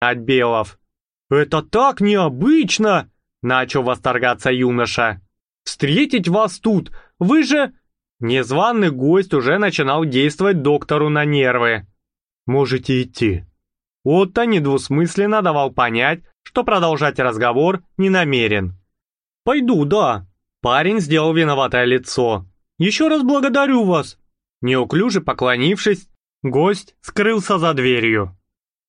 от Белов. «Это так необычно!» — начал восторгаться юноша. «Встретить вас тут! Вы же...» Незваный гость уже начинал действовать доктору на нервы. «Можете идти». Отто недвусмысленно давал понять, что продолжать разговор не намерен. «Пойду, да». Парень сделал виноватое лицо. «Еще раз благодарю вас». Неуклюже поклонившись, гость скрылся за дверью.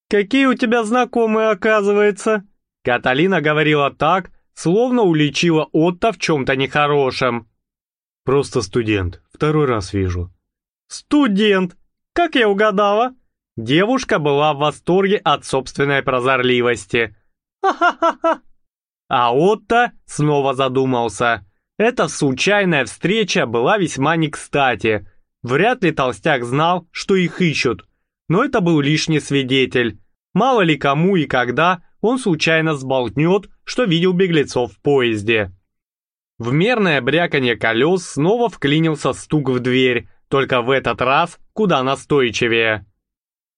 «Какие у тебя знакомые, оказывается?» Каталина говорила так, словно уличила Отто в чем-то нехорошем. «Просто студент, второй раз вижу». «Студент! Как я угадала?» Девушка была в восторге от собственной прозорливости. «Ха-ха-ха-ха!» А Отто снова задумался. Эта случайная встреча была весьма не кстати. Вряд ли толстяк знал, что их ищут. Но это был лишний свидетель. Мало ли кому и когда он случайно сболтнет, что видел беглецов в поезде. В мерное бряканье колес снова вклинился стук в дверь, только в этот раз куда настойчивее.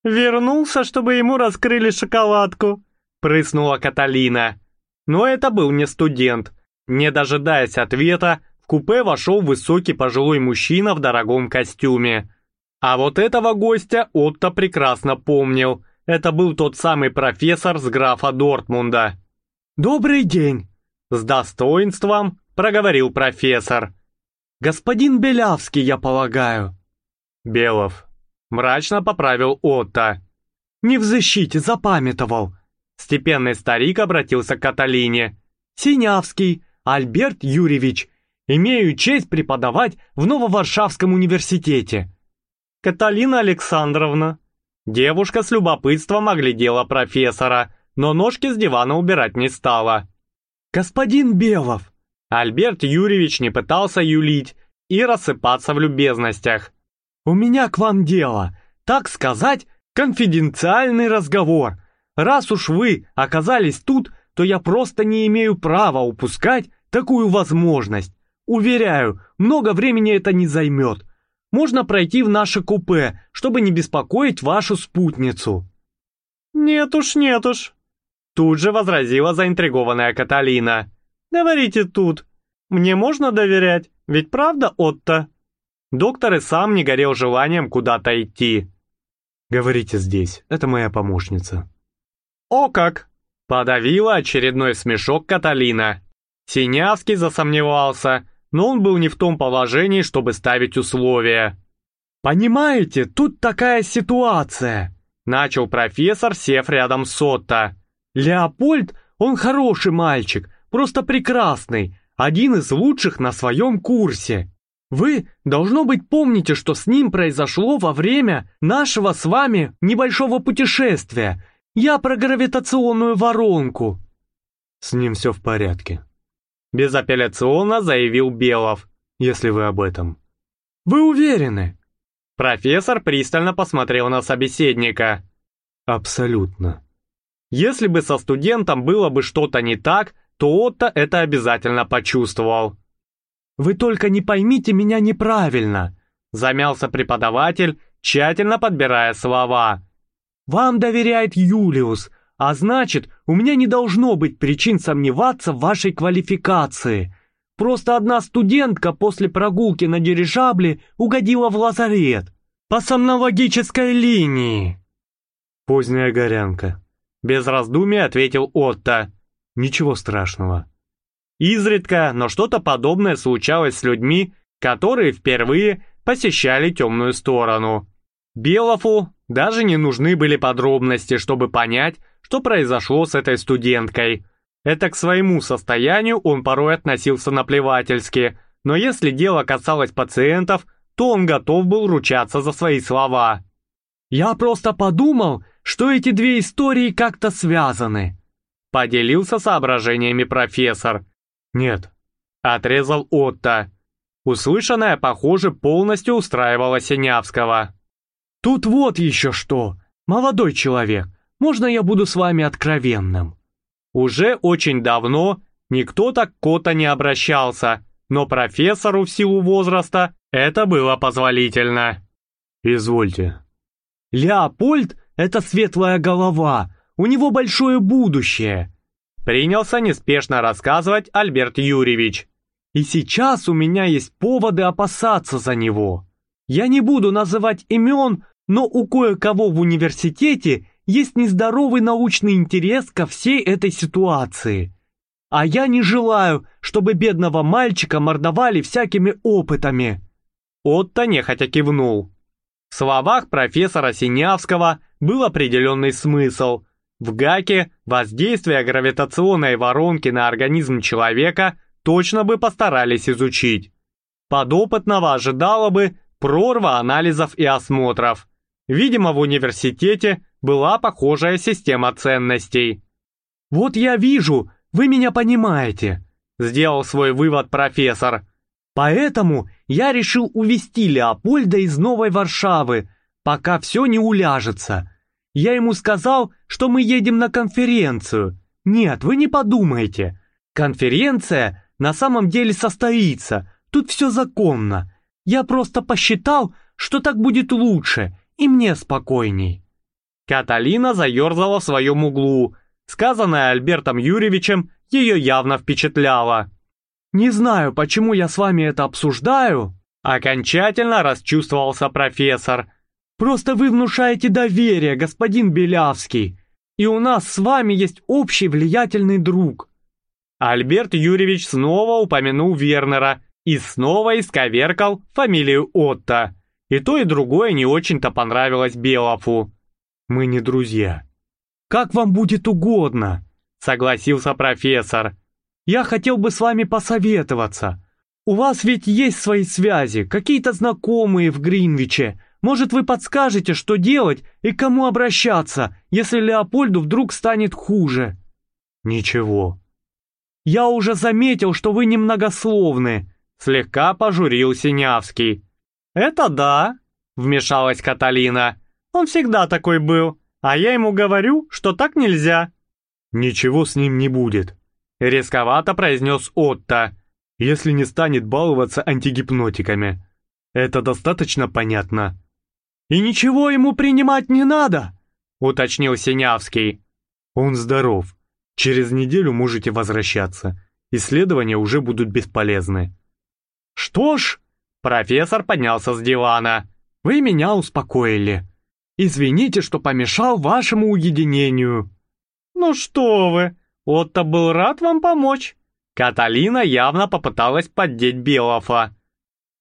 «Вернулся, чтобы ему раскрыли шоколадку», — прыснула Каталина. Но это был не студент. Не дожидаясь ответа, в купе вошел высокий пожилой мужчина в дорогом костюме. А вот этого гостя Отто прекрасно помнил. Это был тот самый профессор с графа Дортмунда. «Добрый день!» С достоинством проговорил профессор. «Господин Белявский, я полагаю». «Белов», Мрачно поправил Отто. «Не в защите, запамятовал». Степенный старик обратился к Каталине. «Синявский, Альберт Юрьевич. Имею честь преподавать в Нововаршавском университете». «Каталина Александровна». Девушка с любопытством оглядела профессора, но ножки с дивана убирать не стала. «Господин Белов!» Альберт Юрьевич не пытался юлить и рассыпаться в любезностях. «У меня к вам дело, так сказать, конфиденциальный разговор. Раз уж вы оказались тут, то я просто не имею права упускать такую возможность. Уверяю, много времени это не займет. Можно пройти в наше купе, чтобы не беспокоить вашу спутницу». «Нет уж, нет уж», — тут же возразила заинтригованная Каталина. «Говорите тут. Мне можно доверять, ведь правда, Отто?» Доктор и сам не горел желанием куда-то идти. «Говорите здесь, это моя помощница». «О как!» — подавила очередной смешок Каталина. Синявский засомневался, но он был не в том положении, чтобы ставить условия. «Понимаете, тут такая ситуация», — начал профессор, сев рядом с Отто. «Леопольд, он хороший мальчик, просто прекрасный, один из лучших на своем курсе. Вы, должно быть, помните, что с ним произошло во время нашего с вами небольшого путешествия. Я про гравитационную воронку». «С ним все в порядке», — безапелляционно заявил Белов. «Если вы об этом». «Вы уверены?» Профессор пристально посмотрел на собеседника. «Абсолютно». Если бы со студентом было бы что-то не так, то Отто это обязательно почувствовал. «Вы только не поймите меня неправильно», замялся преподаватель, тщательно подбирая слова. «Вам доверяет Юлиус, а значит, у меня не должно быть причин сомневаться в вашей квалификации. Просто одна студентка после прогулки на дирижабле угодила в лазарет. По сомнологической линии». «Поздняя горянка», — без раздумий ответил Отто. «Ничего страшного». Изредка, но что-то подобное случалось с людьми, которые впервые посещали темную сторону. Белофу даже не нужны были подробности, чтобы понять, что произошло с этой студенткой. Это к своему состоянию он порой относился наплевательски, но если дело касалось пациентов, то он готов был ручаться за свои слова. «Я просто подумал, что эти две истории как-то связаны», поделился соображениями профессор. «Нет», — отрезал Отто. Услышанное, похоже, полностью устраивало Синявского. «Тут вот еще что. Молодой человек, можно я буду с вами откровенным?» Уже очень давно никто так к Кота не обращался, но профессору в силу возраста это было позволительно. «Извольте». «Леопольд — это светлая голова. у него большое будущее. Принялся неспешно рассказывать Альберт Юрьевич. И сейчас у меня есть поводы опасаться за него. Я не буду называть имен, но у кое-кого в университете есть нездоровый научный интерес ко всей этой ситуации. А я не желаю, чтобы бедного мальчика мордовали всякими опытами. Отто нехотя кивнул. В словах профессора Синявского был определенный смысл. В ГАКе воздействие гравитационной воронки на организм человека точно бы постарались изучить. Подопытного ожидало бы прорва анализов и осмотров. Видимо, в университете была похожая система ценностей. «Вот я вижу, вы меня понимаете», — сделал свой вывод профессор. «Поэтому я решил увезти Леопольда из Новой Варшавы, пока все не уляжется. Я ему сказал, что мы едем на конференцию. Нет, вы не подумайте. Конференция на самом деле состоится, тут все законно. Я просто посчитал, что так будет лучше, и мне спокойней». Каталина заерзала в своем углу. Сказанное Альбертом Юрьевичем ее явно впечатляло. «Не знаю, почему я с вами это обсуждаю», окончательно расчувствовался профессор. «Просто вы внушаете доверие, господин Белявский, и у нас с вами есть общий влиятельный друг». Альберт Юрьевич снова упомянул Вернера и снова исковеркал фамилию Отто. И то, и другое не очень-то понравилось Белову. «Мы не друзья». «Как вам будет угодно», — согласился профессор. «Я хотел бы с вами посоветоваться. У вас ведь есть свои связи, какие-то знакомые в Гринвиче. Может, вы подскажете, что делать и к кому обращаться, если Леопольду вдруг станет хуже?» «Ничего». «Я уже заметил, что вы немногословны», — слегка пожурил Синявский. «Это да», — вмешалась Каталина. «Он всегда такой был, а я ему говорю, что так нельзя». «Ничего с ним не будет», — рисковато произнес Отто, «если не станет баловаться антигипнотиками. Это достаточно понятно». «И ничего ему принимать не надо», — уточнил Синявский. «Он здоров. Через неделю можете возвращаться. Исследования уже будут бесполезны». «Что ж», Профессор поднялся с дивана. «Вы меня успокоили. Извините, что помешал вашему уединению». «Ну что вы, Отто был рад вам помочь». Каталина явно попыталась поддеть Белофа.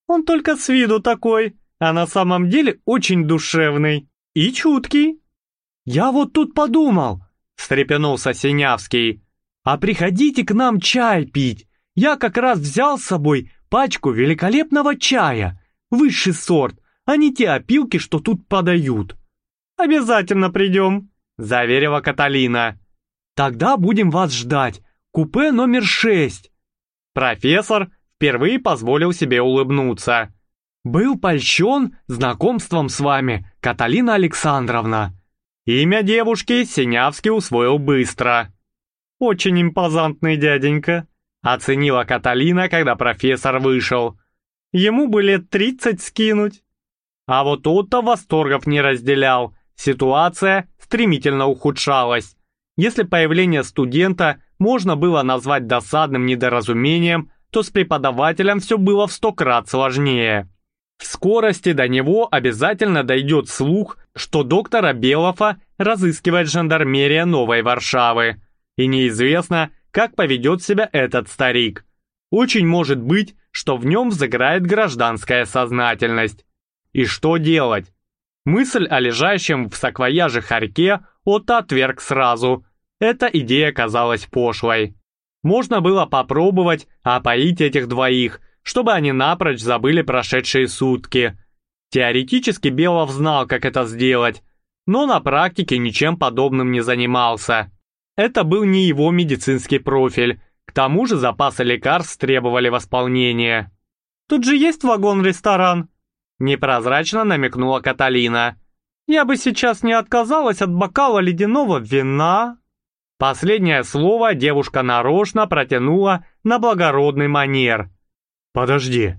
«Он только с виду такой, а на самом деле очень душевный и чуткий». «Я вот тут подумал», — встрепенулся Синявский. «А приходите к нам чай пить. Я как раз взял с собой пачку великолепного чая, высший сорт, а не те опилки, что тут подают. «Обязательно придем», — заверила Каталина. «Тогда будем вас ждать. Купе номер шесть». Профессор впервые позволил себе улыбнуться. «Был польщен знакомством с вами, Каталина Александровна». Имя девушки Синявский усвоил быстро. «Очень импозантный дяденька», Оценила Каталина, когда профессор вышел. Ему бы лет тридцать скинуть. А вот Отто восторгов не разделял. Ситуация стремительно ухудшалась. Если появление студента можно было назвать досадным недоразумением, то с преподавателем все было в сто крат сложнее. В скорости до него обязательно дойдет слух, что доктора Белофа разыскивает жандармерия Новой Варшавы. И неизвестно, как поведет себя этот старик. Очень может быть, что в нем взыграет гражданская сознательность. И что делать? Мысль о лежащем в саквояже хорьке Отто отверг сразу. Эта идея казалась пошлой. Можно было попробовать опоить этих двоих, чтобы они напрочь забыли прошедшие сутки. Теоретически Белов знал, как это сделать, но на практике ничем подобным не занимался. Это был не его медицинский профиль, к тому же запасы лекарств требовали восполнения. «Тут же есть вагон-ресторан», — непрозрачно намекнула Каталина. «Я бы сейчас не отказалась от бокала ледяного вина». Последнее слово девушка нарочно протянула на благородный манер. «Подожди».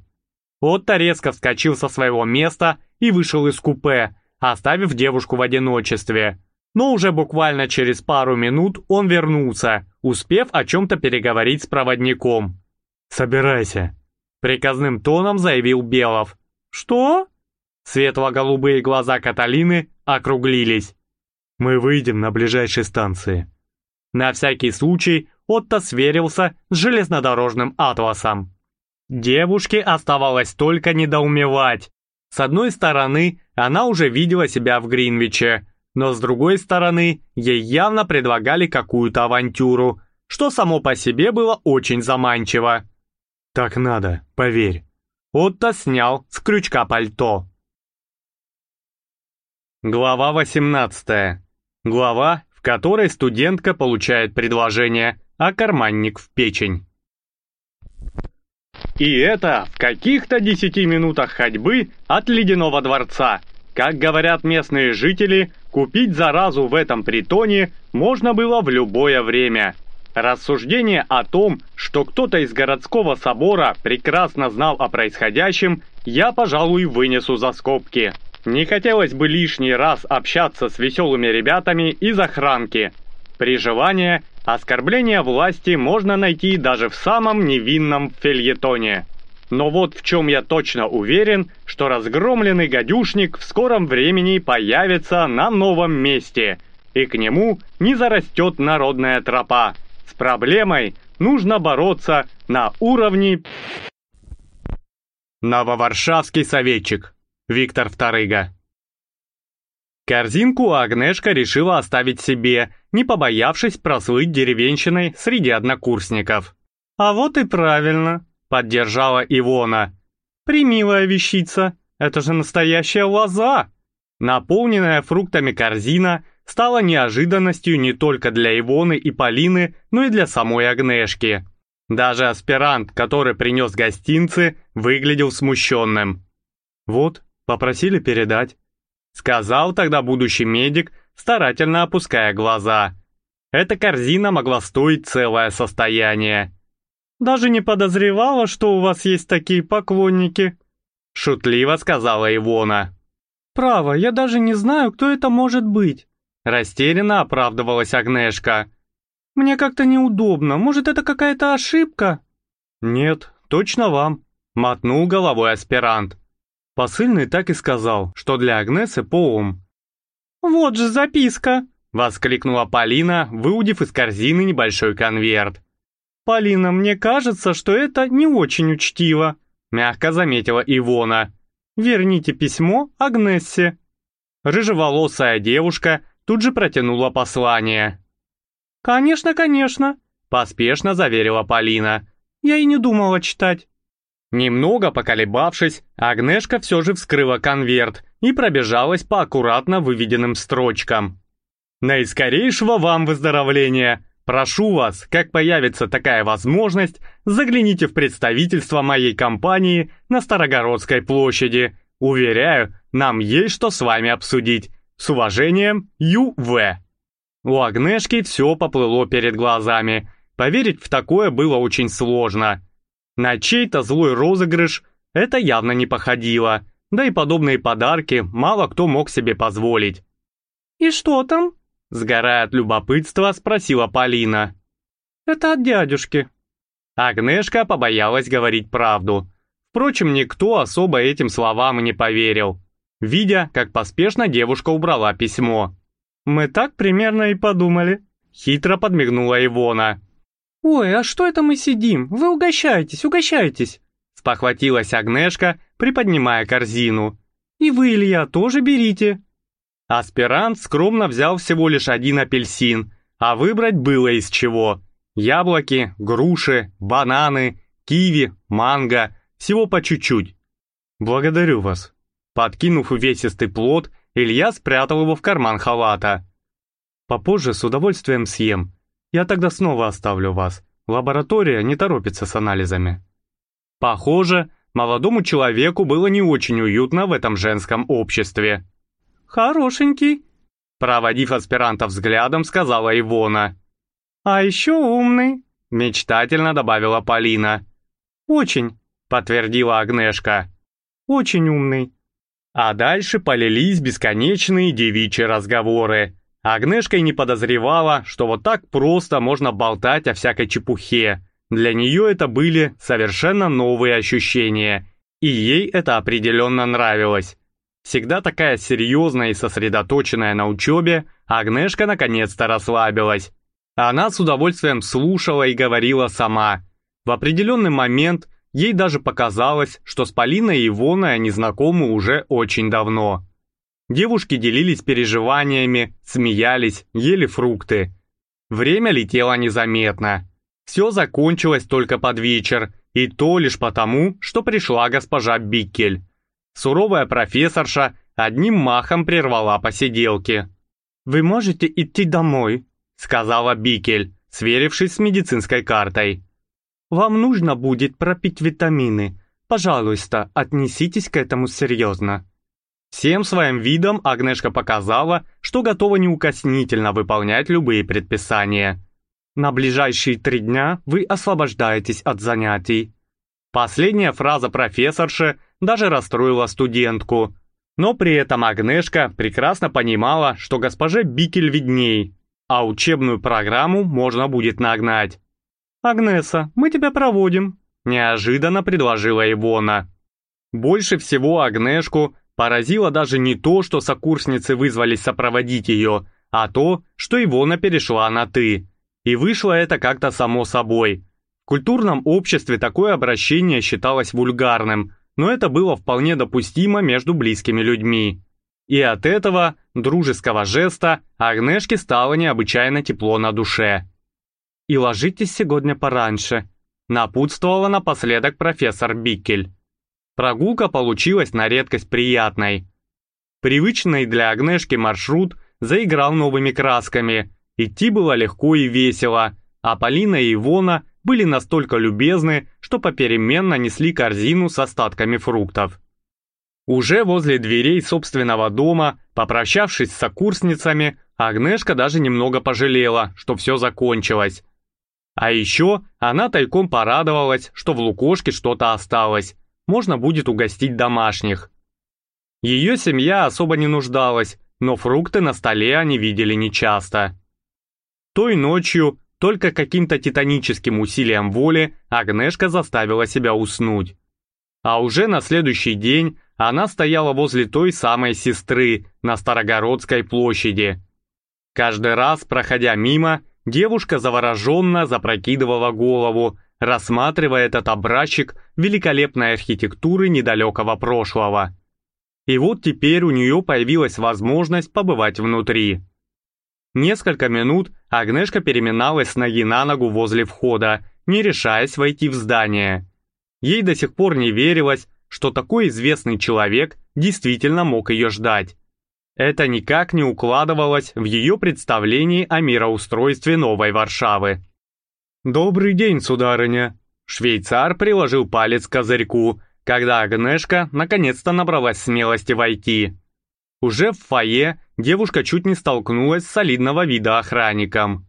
Отто резко вскочил со своего места и вышел из купе, оставив девушку в одиночестве. Но уже буквально через пару минут он вернулся, успев о чем-то переговорить с проводником. «Собирайся», — приказным тоном заявил Белов. «Что?» Светло-голубые глаза Каталины округлились. «Мы выйдем на ближайшей станции». На всякий случай Отто сверился с железнодорожным атласом. Девушке оставалось только недоумевать. С одной стороны, она уже видела себя в Гринвиче, но с другой стороны, ей явно предлагали какую-то авантюру, что само по себе было очень заманчиво. «Так надо, поверь». Отто снял с крючка пальто. Глава 18. Глава, в которой студентка получает предложение, а карманник в печень. И это в каких-то десяти минутах ходьбы от Ледяного дворца. Как говорят местные жители, купить заразу в этом притоне можно было в любое время. Рассуждение о том, что кто-то из городского собора прекрасно знал о происходящем, я, пожалуй, вынесу за скобки. Не хотелось бы лишний раз общаться с веселыми ребятами из охранки. При желании оскорбление власти можно найти даже в самом невинном фельетоне. Но вот в чем я точно уверен, что разгромленный гадюшник в скором времени появится на новом месте, и к нему не зарастет народная тропа. С проблемой нужно бороться на уровне... Нововаршавский советчик Виктор Вторыга. Корзинку Агнешка решила оставить себе, не побоявшись прослыть деревенщиной среди однокурсников. «А вот и правильно», — поддержала Ивона. «Примилая вещица, это же настоящая лоза!» Наполненная фруктами корзина стала неожиданностью не только для Ивоны и Полины, но и для самой Агнешки. Даже аспирант, который принес гостинцы, выглядел смущенным. «Вот, Попросили передать. Сказал тогда будущий медик, старательно опуская глаза. Эта корзина могла стоить целое состояние. «Даже не подозревала, что у вас есть такие поклонники», — шутливо сказала Ивона. «Право, я даже не знаю, кто это может быть», — растерянно оправдывалась Агнешка. «Мне как-то неудобно, может, это какая-то ошибка?» «Нет, точно вам», — мотнул головой аспирант. Посыльный так и сказал, что для Агнесы поум. «Вот же записка!» — воскликнула Полина, выудив из корзины небольшой конверт. «Полина, мне кажется, что это не очень учтиво», — мягко заметила Ивона. «Верните письмо Агнессе». Рыжеволосая девушка тут же протянула послание. «Конечно, конечно», — поспешно заверила Полина. «Я и не думала читать». Немного поколебавшись, Агнешка все же вскрыла конверт и пробежалась по аккуратно выведенным строчкам. «Наискорейшего вам выздоровления! Прошу вас, как появится такая возможность, загляните в представительство моей компании на Старогородской площади. Уверяю, нам есть что с вами обсудить. С уважением, Ю.В.» У Агнешки все поплыло перед глазами. Поверить в такое было очень сложно. На чей-то злой розыгрыш это явно не походило, да и подобные подарки мало кто мог себе позволить. «И что там?» — сгорая от любопытства, спросила Полина. «Это от дядюшки». Агнешка побоялась говорить правду. Впрочем, никто особо этим словам не поверил, видя, как поспешно девушка убрала письмо. «Мы так примерно и подумали», — хитро подмигнула Ивона. «Ой, а что это мы сидим? Вы угощайтесь, угощайтесь!» Спохватилась Агнешка, приподнимая корзину. «И вы, Илья, тоже берите!» Аспирант скромно взял всего лишь один апельсин, а выбрать было из чего. Яблоки, груши, бананы, киви, манго, всего по чуть-чуть. «Благодарю вас». Подкинув увесистый плод, Илья спрятал его в карман халата. «Попозже с удовольствием съем. Я тогда снова оставлю вас. Лаборатория не торопится с анализами». Похоже, молодому человеку было не очень уютно в этом женском обществе. «Хорошенький», — проводив аспиранта взглядом, сказала Ивона. «А еще умный», — мечтательно добавила Полина. «Очень», — подтвердила Агнешка. «Очень умный». А дальше полились бесконечные девичьи разговоры. Агнешка и не подозревала, что вот так просто можно болтать о всякой чепухе. Для нее это были совершенно новые ощущения, и ей это определенно нравилось. Всегда такая серьезная и сосредоточенная на учебе, Агнешка наконец-то расслабилась. Она с удовольствием слушала и говорила сама. В определенный момент ей даже показалось, что с Полиной и Ивоной они знакомы уже очень давно. Девушки делились переживаниями, смеялись, ели фрукты. Время летело незаметно. Все закончилось только под вечер, и то лишь потому, что пришла госпожа Биккель. Суровая профессорша одним махом прервала посиделки. «Вы можете идти домой», — сказала Бикель, сверившись с медицинской картой. «Вам нужно будет пропить витамины. Пожалуйста, отнеситесь к этому серьезно». Всем своим видом Агнешка показала, что готова неукоснительно выполнять любые предписания. На ближайшие три дня вы освобождаетесь от занятий. Последняя фраза профессорши даже расстроила студентку. Но при этом Агнешка прекрасно понимала, что госпоже Бикель видней, а учебную программу можно будет нагнать. «Агнеса, мы тебя проводим», – неожиданно предложила Ивона. Больше всего Агнешку Поразило даже не то, что сокурсницы вызвались сопроводить ее, а то, что Ивона перешла на «ты». И вышло это как-то само собой. В культурном обществе такое обращение считалось вульгарным, но это было вполне допустимо между близкими людьми. И от этого дружеского жеста Агнешке стало необычайно тепло на душе. «И ложитесь сегодня пораньше», напутствовала напоследок профессор Биккель. Прогулка получилась на редкость приятной. Привычный для Агнешки маршрут заиграл новыми красками. Идти было легко и весело, а Полина и Ивона были настолько любезны, что попеременно несли корзину с остатками фруктов. Уже возле дверей собственного дома, попрощавшись с сокурсницами, Агнешка даже немного пожалела, что все закончилось. А еще она тайком порадовалась, что в лукошке что-то осталось, можно будет угостить домашних. Ее семья особо не нуждалась, но фрукты на столе они видели нечасто. Той ночью, только каким-то титаническим усилием воли, Агнешка заставила себя уснуть. А уже на следующий день она стояла возле той самой сестры на Старогородской площади. Каждый раз, проходя мимо, девушка завороженно запрокидывала голову, рассматривая этот образчик великолепной архитектуры недалекого прошлого. И вот теперь у нее появилась возможность побывать внутри. Несколько минут Агнешка переминалась с ноги на ногу возле входа, не решаясь войти в здание. Ей до сих пор не верилось, что такой известный человек действительно мог ее ждать. Это никак не укладывалось в ее представлении о мироустройстве Новой Варшавы. «Добрый день, сударыня!» Швейцар приложил палец к козырьку, когда Агнешка наконец-то набралась смелости войти. Уже в фойе девушка чуть не столкнулась с солидного вида охранником.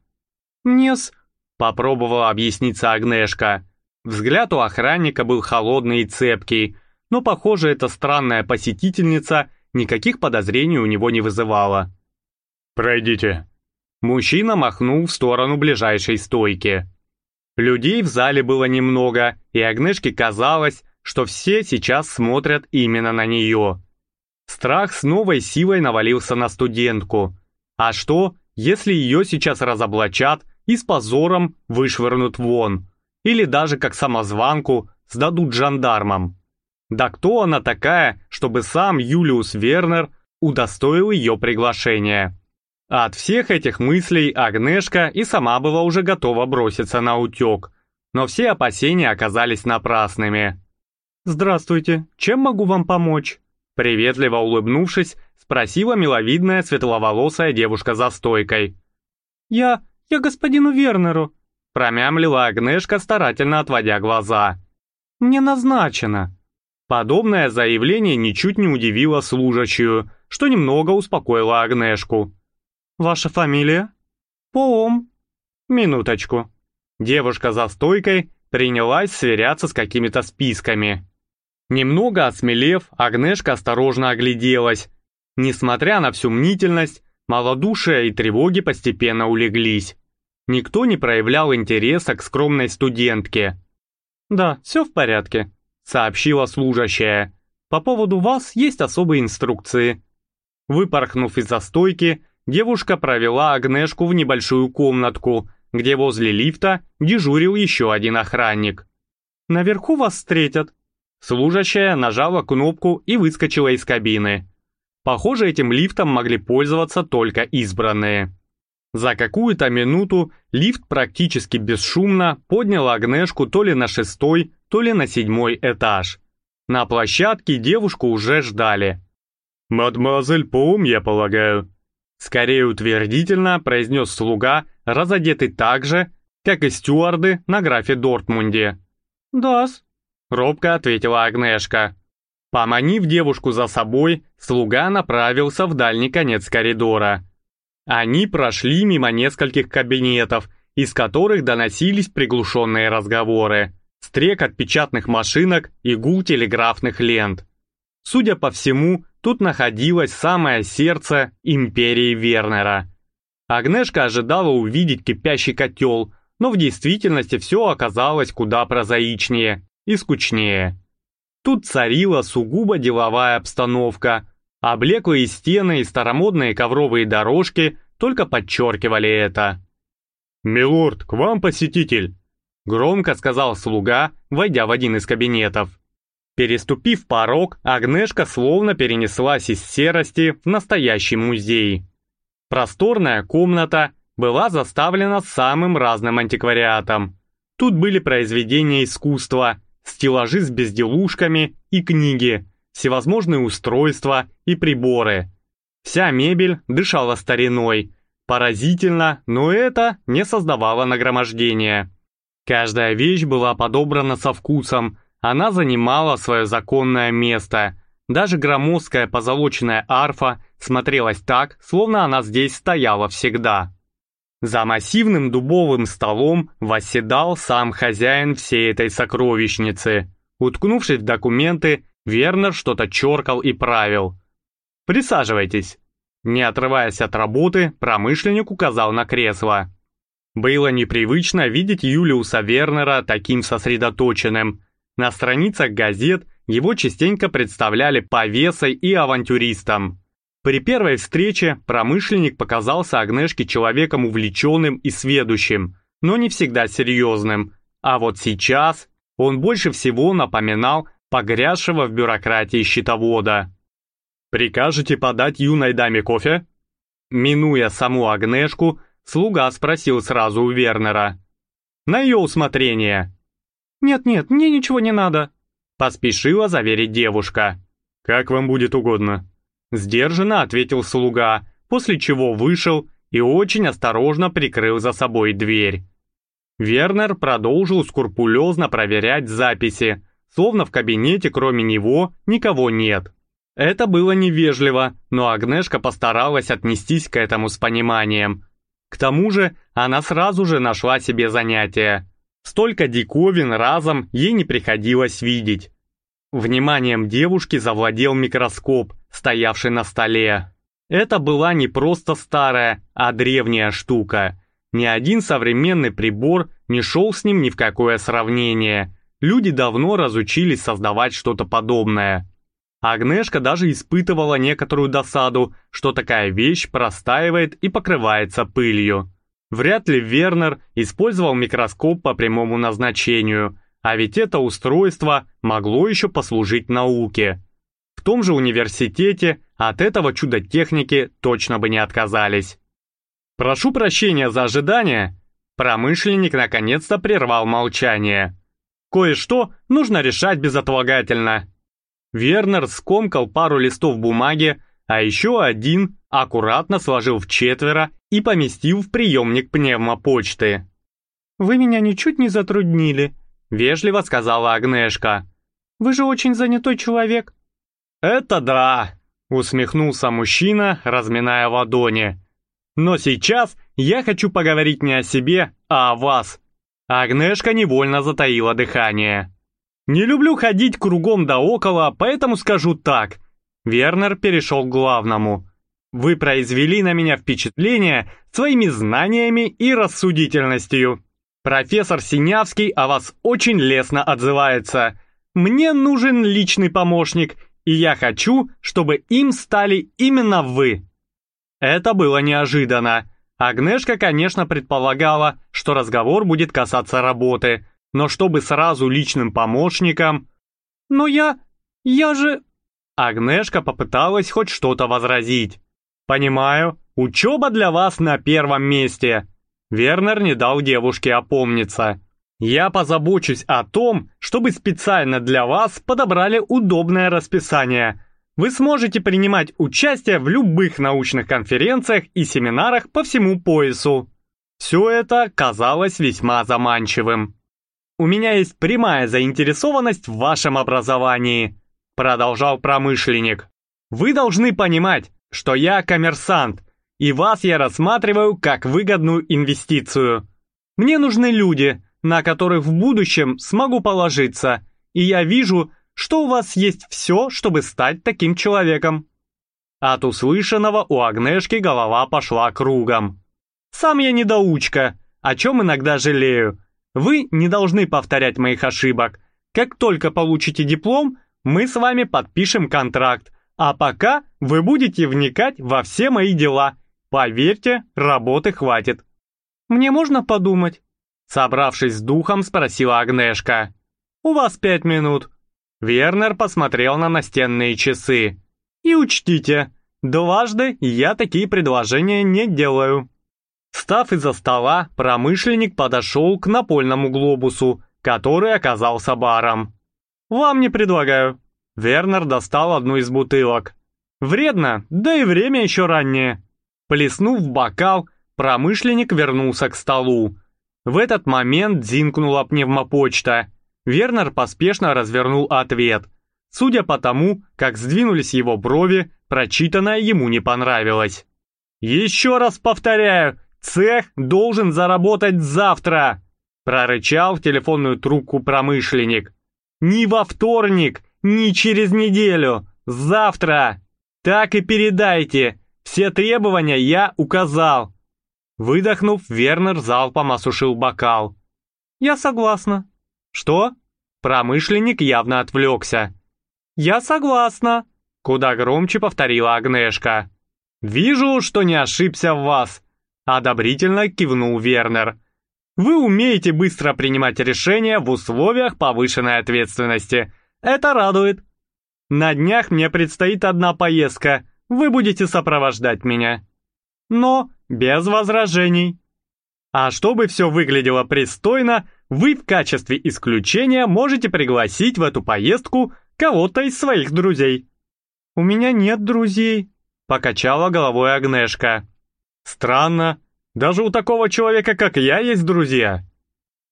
«Нес», — попробовала объясниться Агнешка. Взгляд у охранника был холодный и цепкий, но, похоже, эта странная посетительница никаких подозрений у него не вызывала. «Пройдите». Мужчина махнул в сторону ближайшей стойки. Людей в зале было немного, и Агнешке казалось, что все сейчас смотрят именно на нее. Страх с новой силой навалился на студентку. А что, если ее сейчас разоблачат и с позором вышвырнут вон? Или даже как самозванку сдадут жандармам? Да кто она такая, чтобы сам Юлиус Вернер удостоил ее приглашения? От всех этих мыслей Агнешка и сама была уже готова броситься на утек, но все опасения оказались напрасными. «Здравствуйте, чем могу вам помочь?» Приветливо улыбнувшись, спросила миловидная светловолосая девушка за стойкой. «Я... я господину Вернеру», промямлила Агнешка, старательно отводя глаза. «Мне назначено». Подобное заявление ничуть не удивило служащую, что немного успокоило Агнешку. Ваша фамилия? Поом. Минуточку. Девушка за стойкой принялась сверяться с какими-то списками. Немного осмелев, Агнешка осторожно огляделась. Несмотря на всю мнительность, малодушие и тревоги постепенно улеглись. Никто не проявлял интереса к скромной студентке. «Да, все в порядке», — сообщила служащая. «По поводу вас есть особые инструкции». Выпорхнув из застойки, девушка провела Агнешку в небольшую комнатку, где возле лифта дежурил еще один охранник. «Наверху вас встретят». Служащая нажала кнопку и выскочила из кабины. Похоже, этим лифтом могли пользоваться только избранные. За какую-то минуту лифт практически бесшумно поднял Агнешку то ли на шестой, то ли на седьмой этаж. На площадке девушку уже ждали. «Мадемуазель Поум, я полагаю?» Скорее утвердительно произнес слуга, разодетый так же, как и стюарды на графе Дортмунде. «Да-с», робко ответила Агнешка. Поманив девушку за собой, слуга направился в дальний конец коридора. Они прошли мимо нескольких кабинетов, из которых доносились приглушенные разговоры, стрек от печатных машинок и гул телеграфных лент. Судя по всему, тут находилось самое сердце империи Вернера. Агнешка ожидала увидеть кипящий котел, но в действительности все оказалось куда прозаичнее и скучнее. Тут царила сугубо деловая обстановка, а блеклые стены и старомодные ковровые дорожки только подчеркивали это. «Милорд, к вам посетитель!» — громко сказал слуга, войдя в один из кабинетов. Переступив порог, Агнешка словно перенеслась из серости в настоящий музей. Просторная комната была заставлена самым разным антиквариатом. Тут были произведения искусства, стеллажи с безделушками и книги, всевозможные устройства и приборы. Вся мебель дышала стариной. Поразительно, но это не создавало нагромождения. Каждая вещь была подобрана со вкусом, она занимала свое законное место. Даже громоздкая позолоченная арфа смотрелась так, словно она здесь стояла всегда. За массивным дубовым столом восседал сам хозяин всей этой сокровищницы. Уткнувшись в документы, Вернер что-то черкал и правил. «Присаживайтесь». Не отрываясь от работы, промышленник указал на кресло. Было непривычно видеть Юлиуса Вернера таким сосредоточенным. На страницах газет его частенько представляли повесой и авантюристом. При первой встрече промышленник показался Агнешке человеком увлеченным и сведущим, но не всегда серьезным. А вот сейчас он больше всего напоминал погрязшего в бюрократии счетовода. «Прикажете подать юной даме кофе?» Минуя саму Агнешку, слуга спросил сразу у Вернера. «На ее усмотрение». «Нет-нет, мне ничего не надо», — поспешила заверить девушка. «Как вам будет угодно», Сдержанно ответил слуга, после чего вышел и очень осторожно прикрыл за собой дверь. Вернер продолжил скрупулезно проверять записи, словно в кабинете кроме него никого нет. Это было невежливо, но Агнешка постаралась отнестись к этому с пониманием. К тому же она сразу же нашла себе занятие. Столько диковин разом ей не приходилось видеть. Вниманием девушки завладел микроскоп, стоявший на столе. Это была не просто старая, а древняя штука. Ни один современный прибор не шел с ним ни в какое сравнение. Люди давно разучились создавать что-то подобное. Агнешка даже испытывала некоторую досаду, что такая вещь простаивает и покрывается пылью. Вряд ли Вернер использовал микроскоп по прямому назначению – а ведь это устройство могло еще послужить науке. В том же университете от этого чуда техники точно бы не отказались. «Прошу прощения за ожидание», промышленник наконец-то прервал молчание. «Кое-что нужно решать безотлагательно». Вернер скомкал пару листов бумаги, а еще один аккуратно сложил в четверо и поместил в приемник пневмопочты. «Вы меня ничуть не затруднили», Вежливо сказала Агнешка. «Вы же очень занятой человек». «Это да», усмехнулся мужчина, разминая ладони. «Но сейчас я хочу поговорить не о себе, а о вас». Агнешка невольно затаила дыхание. «Не люблю ходить кругом да около, поэтому скажу так». Вернер перешел к главному. Вы произвели на меня впечатление своими знаниями и рассудительностью. Профессор Синявский о вас очень лестно отзывается. Мне нужен личный помощник, и я хочу, чтобы им стали именно вы. Это было неожиданно. Агнешка, конечно, предполагала, что разговор будет касаться работы, но чтобы сразу личным помощником... «Но я... я же...» Агнешка попыталась хоть что-то возразить. «Понимаю, учеба для вас на первом месте». Вернер не дал девушке опомниться. «Я позабочусь о том, чтобы специально для вас подобрали удобное расписание. Вы сможете принимать участие в любых научных конференциях и семинарах по всему поясу». Все это казалось весьма заманчивым. «У меня есть прямая заинтересованность в вашем образовании», продолжал промышленник. «Вы должны понимать, что я коммерсант, и вас я рассматриваю как выгодную инвестицию. Мне нужны люди, на которых в будущем смогу положиться, и я вижу, что у вас есть все, чтобы стать таким человеком». От услышанного у Агнешки голова пошла кругом. «Сам я недоучка, о чем иногда жалею. Вы не должны повторять моих ошибок. Как только получите диплом, мы с вами подпишем контракт, а пока вы будете вникать во все мои дела. Поверьте, работы хватит». «Мне можно подумать?» Собравшись с духом, спросила Агнешка. «У вас пять минут». Вернер посмотрел на настенные часы. «И учтите, дважды я такие предложения не делаю». Встав из-за стола, промышленник подошел к напольному глобусу, который оказался баром. «Вам не предлагаю». Вернер достал одну из бутылок. «Вредно, да и время еще раннее». Плеснув в бокал, промышленник вернулся к столу. В этот момент зинкнула пневмопочта. Вернер поспешно развернул ответ. Судя по тому, как сдвинулись его брови, прочитанное ему не понравилось. «Еще раз повторяю, цех должен заработать завтра!» прорычал в телефонную трубку промышленник. «Не во вторник, не через неделю, завтра! Так и передайте, все требования я указал!» Выдохнув, Вернер залпом осушил бокал. «Я согласна». «Что?» Промышленник явно отвлекся. «Я согласна», — куда громче повторила Агнешка. «Вижу, что не ошибся в вас», — одобрительно кивнул Вернер. «Вы умеете быстро принимать решения в условиях повышенной ответственности. Это радует. На днях мне предстоит одна поездка. Вы будете сопровождать меня. Но без возражений. А чтобы все выглядело пристойно, вы в качестве исключения можете пригласить в эту поездку кого-то из своих друзей. «У меня нет друзей», — покачала головой Агнешка. «Странно. Даже у такого человека, как я, есть друзья».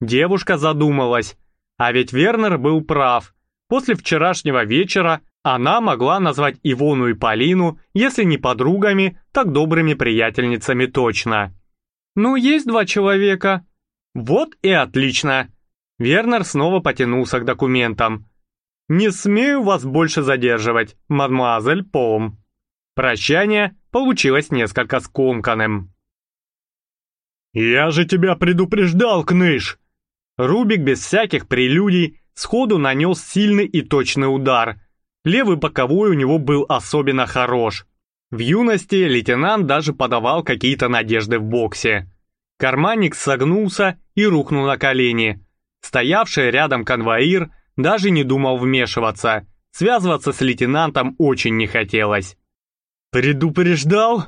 Девушка задумалась. А ведь Вернер был прав. После вчерашнего вечера она могла назвать Ивону и Полину, если не подругами, так добрыми приятельницами точно. «Ну, есть два человека». «Вот и отлично!» Вернер снова потянулся к документам. «Не смею вас больше задерживать, мадемуазель Пом». Прощание получилось несколько скомканным. «Я же тебя предупреждал, Кныш!» Рубик без всяких прелюдий сходу нанес сильный и точный удар. Левый боковой у него был особенно хорош. В юности лейтенант даже подавал какие-то надежды в боксе. Карманник согнулся и рухнул на колени. Стоявший рядом конвоир даже не думал вмешиваться. Связываться с лейтенантом очень не хотелось. «Предупреждал?»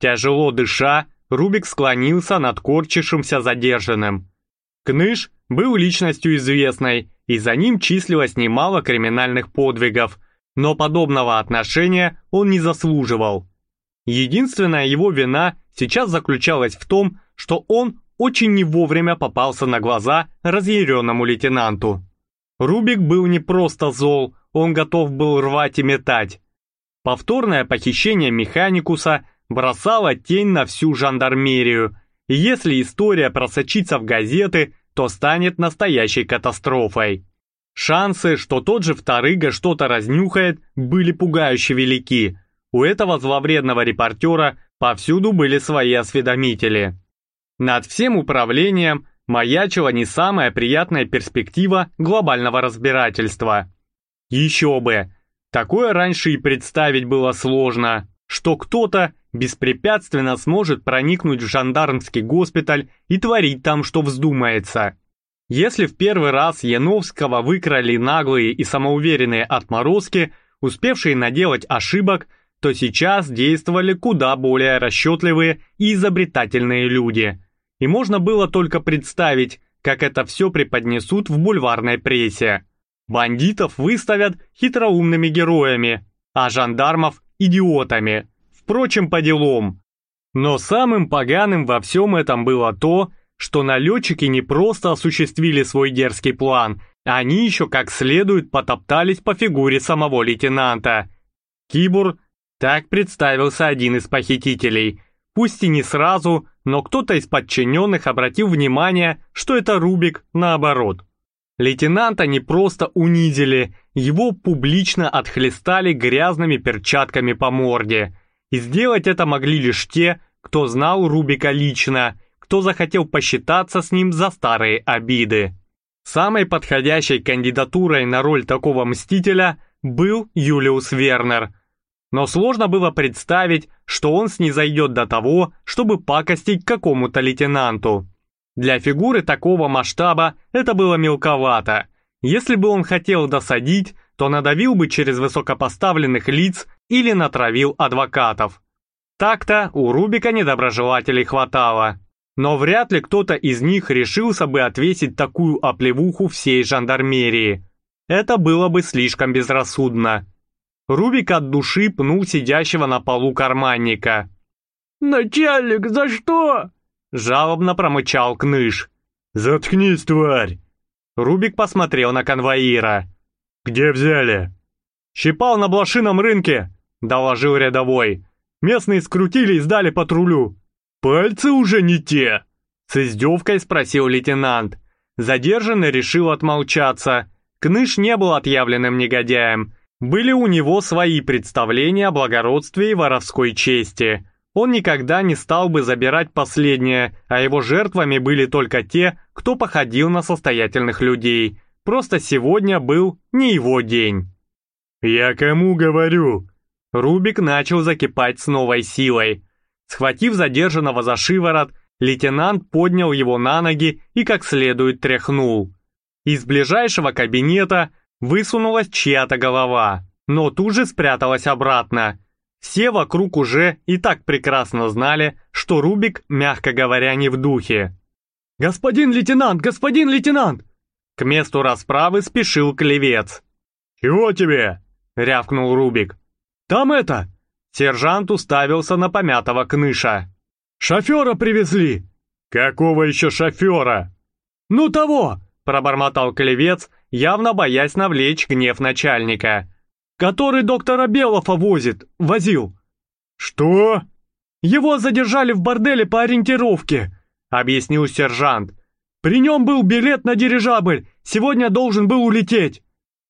Тяжело дыша, Рубик склонился над корчившимся задержанным. Кныш был личностью известной, и за ним числилось немало криминальных подвигов, но подобного отношения он не заслуживал. Единственная его вина сейчас заключалась в том, что он очень не вовремя попался на глаза разъяренному лейтенанту. Рубик был не просто зол, он готов был рвать и метать. Повторное похищение механикуса бросало тень на всю жандармерию, и если история просочится в газеты, то станет настоящей катастрофой. Шансы, что тот же вторыга что-то разнюхает, были пугающе велики. У этого зловредного репортера повсюду были свои осведомители. Над всем управлением маячила не самая приятная перспектива глобального разбирательства. Еще бы, такое раньше и представить было сложно, что кто-то беспрепятственно сможет проникнуть в жандармский госпиталь и творить там, что вздумается. Если в первый раз Яновского выкрали наглые и самоуверенные отморозки, успевшие наделать ошибок, то сейчас действовали куда более расчетливые и изобретательные люди. И можно было только представить, как это все преподнесут в бульварной прессе. Бандитов выставят хитроумными героями, а жандармов – идиотами. Впрочем, по делам. Но самым поганым во всем этом было то, что налетчики не просто осуществили свой дерзкий план, они еще как следует потоптались по фигуре самого лейтенанта. Кибур так представился один из похитителей. Пусть и не сразу, но кто-то из подчиненных обратил внимание, что это Рубик наоборот. Лейтенанта не просто унизили, его публично отхлестали грязными перчатками по морде. И сделать это могли лишь те, кто знал Рубика лично – кто захотел посчитаться с ним за старые обиды. Самой подходящей кандидатурой на роль такого мстителя был Юлиус Вернер. Но сложно было представить, что он снизойдет до того, чтобы пакостить какому-то лейтенанту. Для фигуры такого масштаба это было мелковато. Если бы он хотел досадить, то надавил бы через высокопоставленных лиц или натравил адвокатов. Так-то у Рубика недоброжелателей хватало. Но вряд ли кто-то из них решился бы отвесить такую оплевуху всей жандармерии. Это было бы слишком безрассудно. Рубик от души пнул сидящего на полу карманника. «Начальник, за что?» Жалобно промычал Кныш. «Заткнись, тварь!» Рубик посмотрел на конвоира. «Где взяли?» «Щипал на блошином рынке», — доложил рядовой. «Местные скрутили и сдали патрулю. «Пальцы уже не те?» С издевкой спросил лейтенант. Задержанный решил отмолчаться. Кныш не был отъявленным негодяем. Были у него свои представления о благородстве и воровской чести. Он никогда не стал бы забирать последнее, а его жертвами были только те, кто походил на состоятельных людей. Просто сегодня был не его день. «Я кому говорю?» Рубик начал закипать с новой силой. Схватив задержанного за шиворот, лейтенант поднял его на ноги и как следует тряхнул. Из ближайшего кабинета высунулась чья-то голова, но тут же спряталась обратно. Все вокруг уже и так прекрасно знали, что Рубик, мягко говоря, не в духе. «Господин лейтенант! Господин лейтенант!» К месту расправы спешил клевец. «Чего тебе?» — рявкнул Рубик. «Там это, Сержант уставился на помятого кныша. «Шофера привезли!» «Какого еще шофера?» «Ну того!» – пробормотал клевец, явно боясь навлечь гнев начальника. «Который доктора Белова возит, возил». «Что?» «Его задержали в борделе по ориентировке», – объяснил сержант. «При нем был билет на дирижабль, сегодня должен был улететь».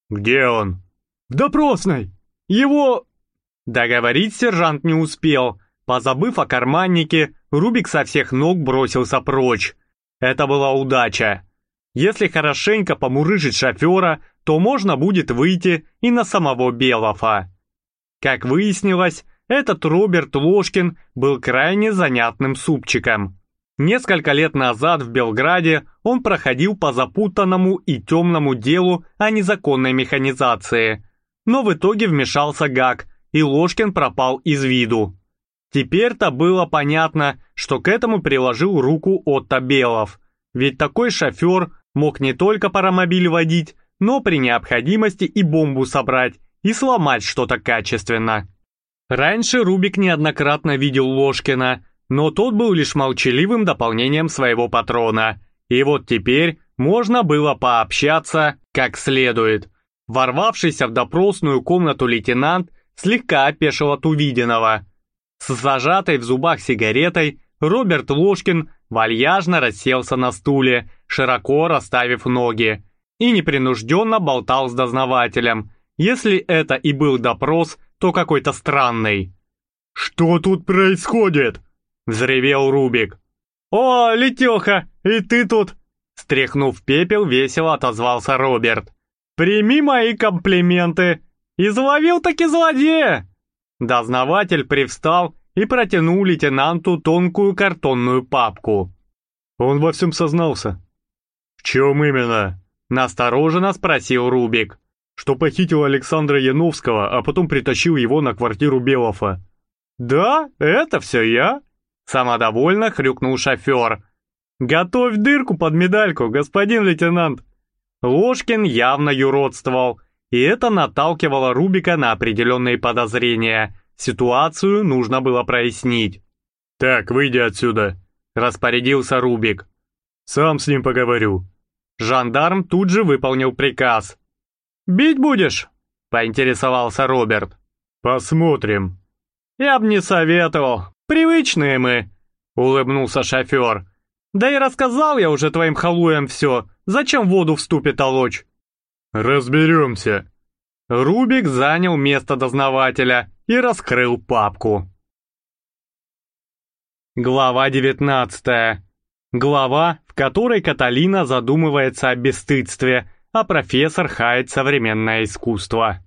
«Где он?» «В допросной. Его Договорить сержант не успел. Позабыв о карманнике, Рубик со всех ног бросился прочь. Это была удача. Если хорошенько помурыжить шофера, то можно будет выйти и на самого Белофа. Как выяснилось, этот Роберт Ложкин был крайне занятным супчиком. Несколько лет назад в Белграде он проходил по запутанному и темному делу о незаконной механизации. Но в итоге вмешался ГАК – и Ложкин пропал из виду. Теперь-то было понятно, что к этому приложил руку Отто Белов, ведь такой шофер мог не только паромобиль водить, но при необходимости и бомбу собрать, и сломать что-то качественно. Раньше Рубик неоднократно видел Ложкина, но тот был лишь молчаливым дополнением своего патрона. И вот теперь можно было пообщаться как следует. Ворвавшийся в допросную комнату лейтенант слегка опешил от увиденного. С зажатой в зубах сигаретой Роберт Ложкин вальяжно расселся на стуле, широко расставив ноги, и непринужденно болтал с дознавателем. Если это и был допрос, то какой-то странный. «Что тут происходит?» — взревел Рубик. «О, Летеха, и ты тут!» Стряхнув пепел, весело отозвался Роберт. «Прими мои комплименты! Изловил-таки злодея!» Дознаватель привстал и протянул лейтенанту тонкую картонную папку. Он во всем сознался. «В чем именно?» — настороженно спросил Рубик. «Что похитил Александра Яновского, а потом притащил его на квартиру Белофа». «Да, это все я», — самодовольно хрюкнул шофер. «Готовь дырку под медальку, господин лейтенант». Ложкин явно юродствовал, и это наталкивало Рубика на определенные подозрения. Ситуацию нужно было прояснить. «Так, выйди отсюда», — распорядился Рубик. «Сам с ним поговорю». Жандарм тут же выполнил приказ. «Бить будешь?» — поинтересовался Роберт. «Посмотрим». «Я б не советовал. Привычные мы», — улыбнулся шофер. «Да и рассказал я уже твоим халуям все. Зачем воду в ступе толочь?» «Разберемся». Рубик занял место дознавателя и раскрыл папку. Глава 19. Глава, в которой Каталина задумывается о бесстыдстве, а профессор хает современное искусство.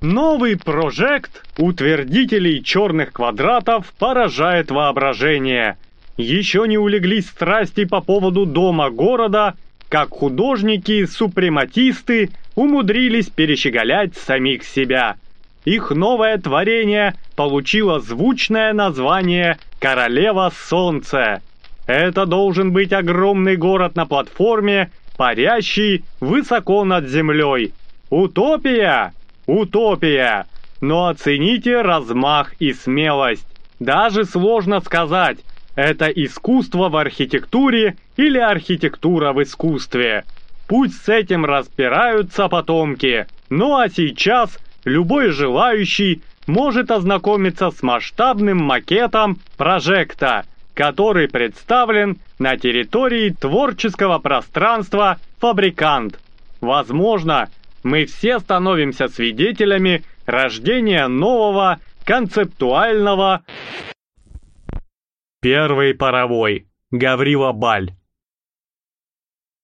Новый прожект утвердителей черных квадратов поражает воображение. Еще не улеглись страсти по поводу дома города, как художники-супрематисты умудрились перещеголять самих себя. Их новое творение получило звучное название «Королева Солнца». Это должен быть огромный город на платформе, парящий высоко над землей. Утопия! Утопия! Но оцените размах и смелость. Даже сложно сказать, это искусство в архитектуре или архитектура в искусстве. Пусть с этим разбираются потомки. Ну а сейчас любой желающий может ознакомиться с масштабным макетом прожекта, который представлен на территории творческого пространства «Фабрикант». Возможно, мы все становимся свидетелями рождения нового концептуального Первый паровой. Гаврила Баль.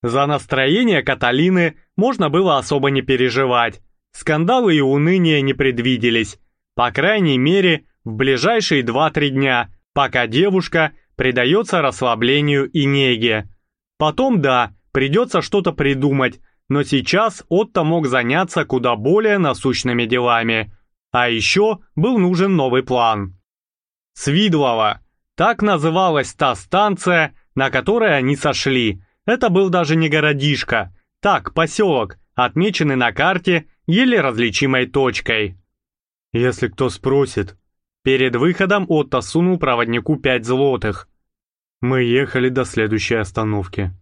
За настроение Каталины можно было особо не переживать. Скандалы и уныние не предвиделись. По крайней мере, в ближайшие 2-3 дня, пока девушка предается расслаблению и неге. Потом, да, придется что-то придумать, но сейчас Отто мог заняться куда более насущными делами. А еще был нужен новый план. Свидлова. Так называлась та станция, на которой они сошли. Это был даже не городишко. Так, поселок, отмеченный на карте еле различимой точкой. Если кто спросит. Перед выходом Отто сунул проводнику пять злотых. Мы ехали до следующей остановки.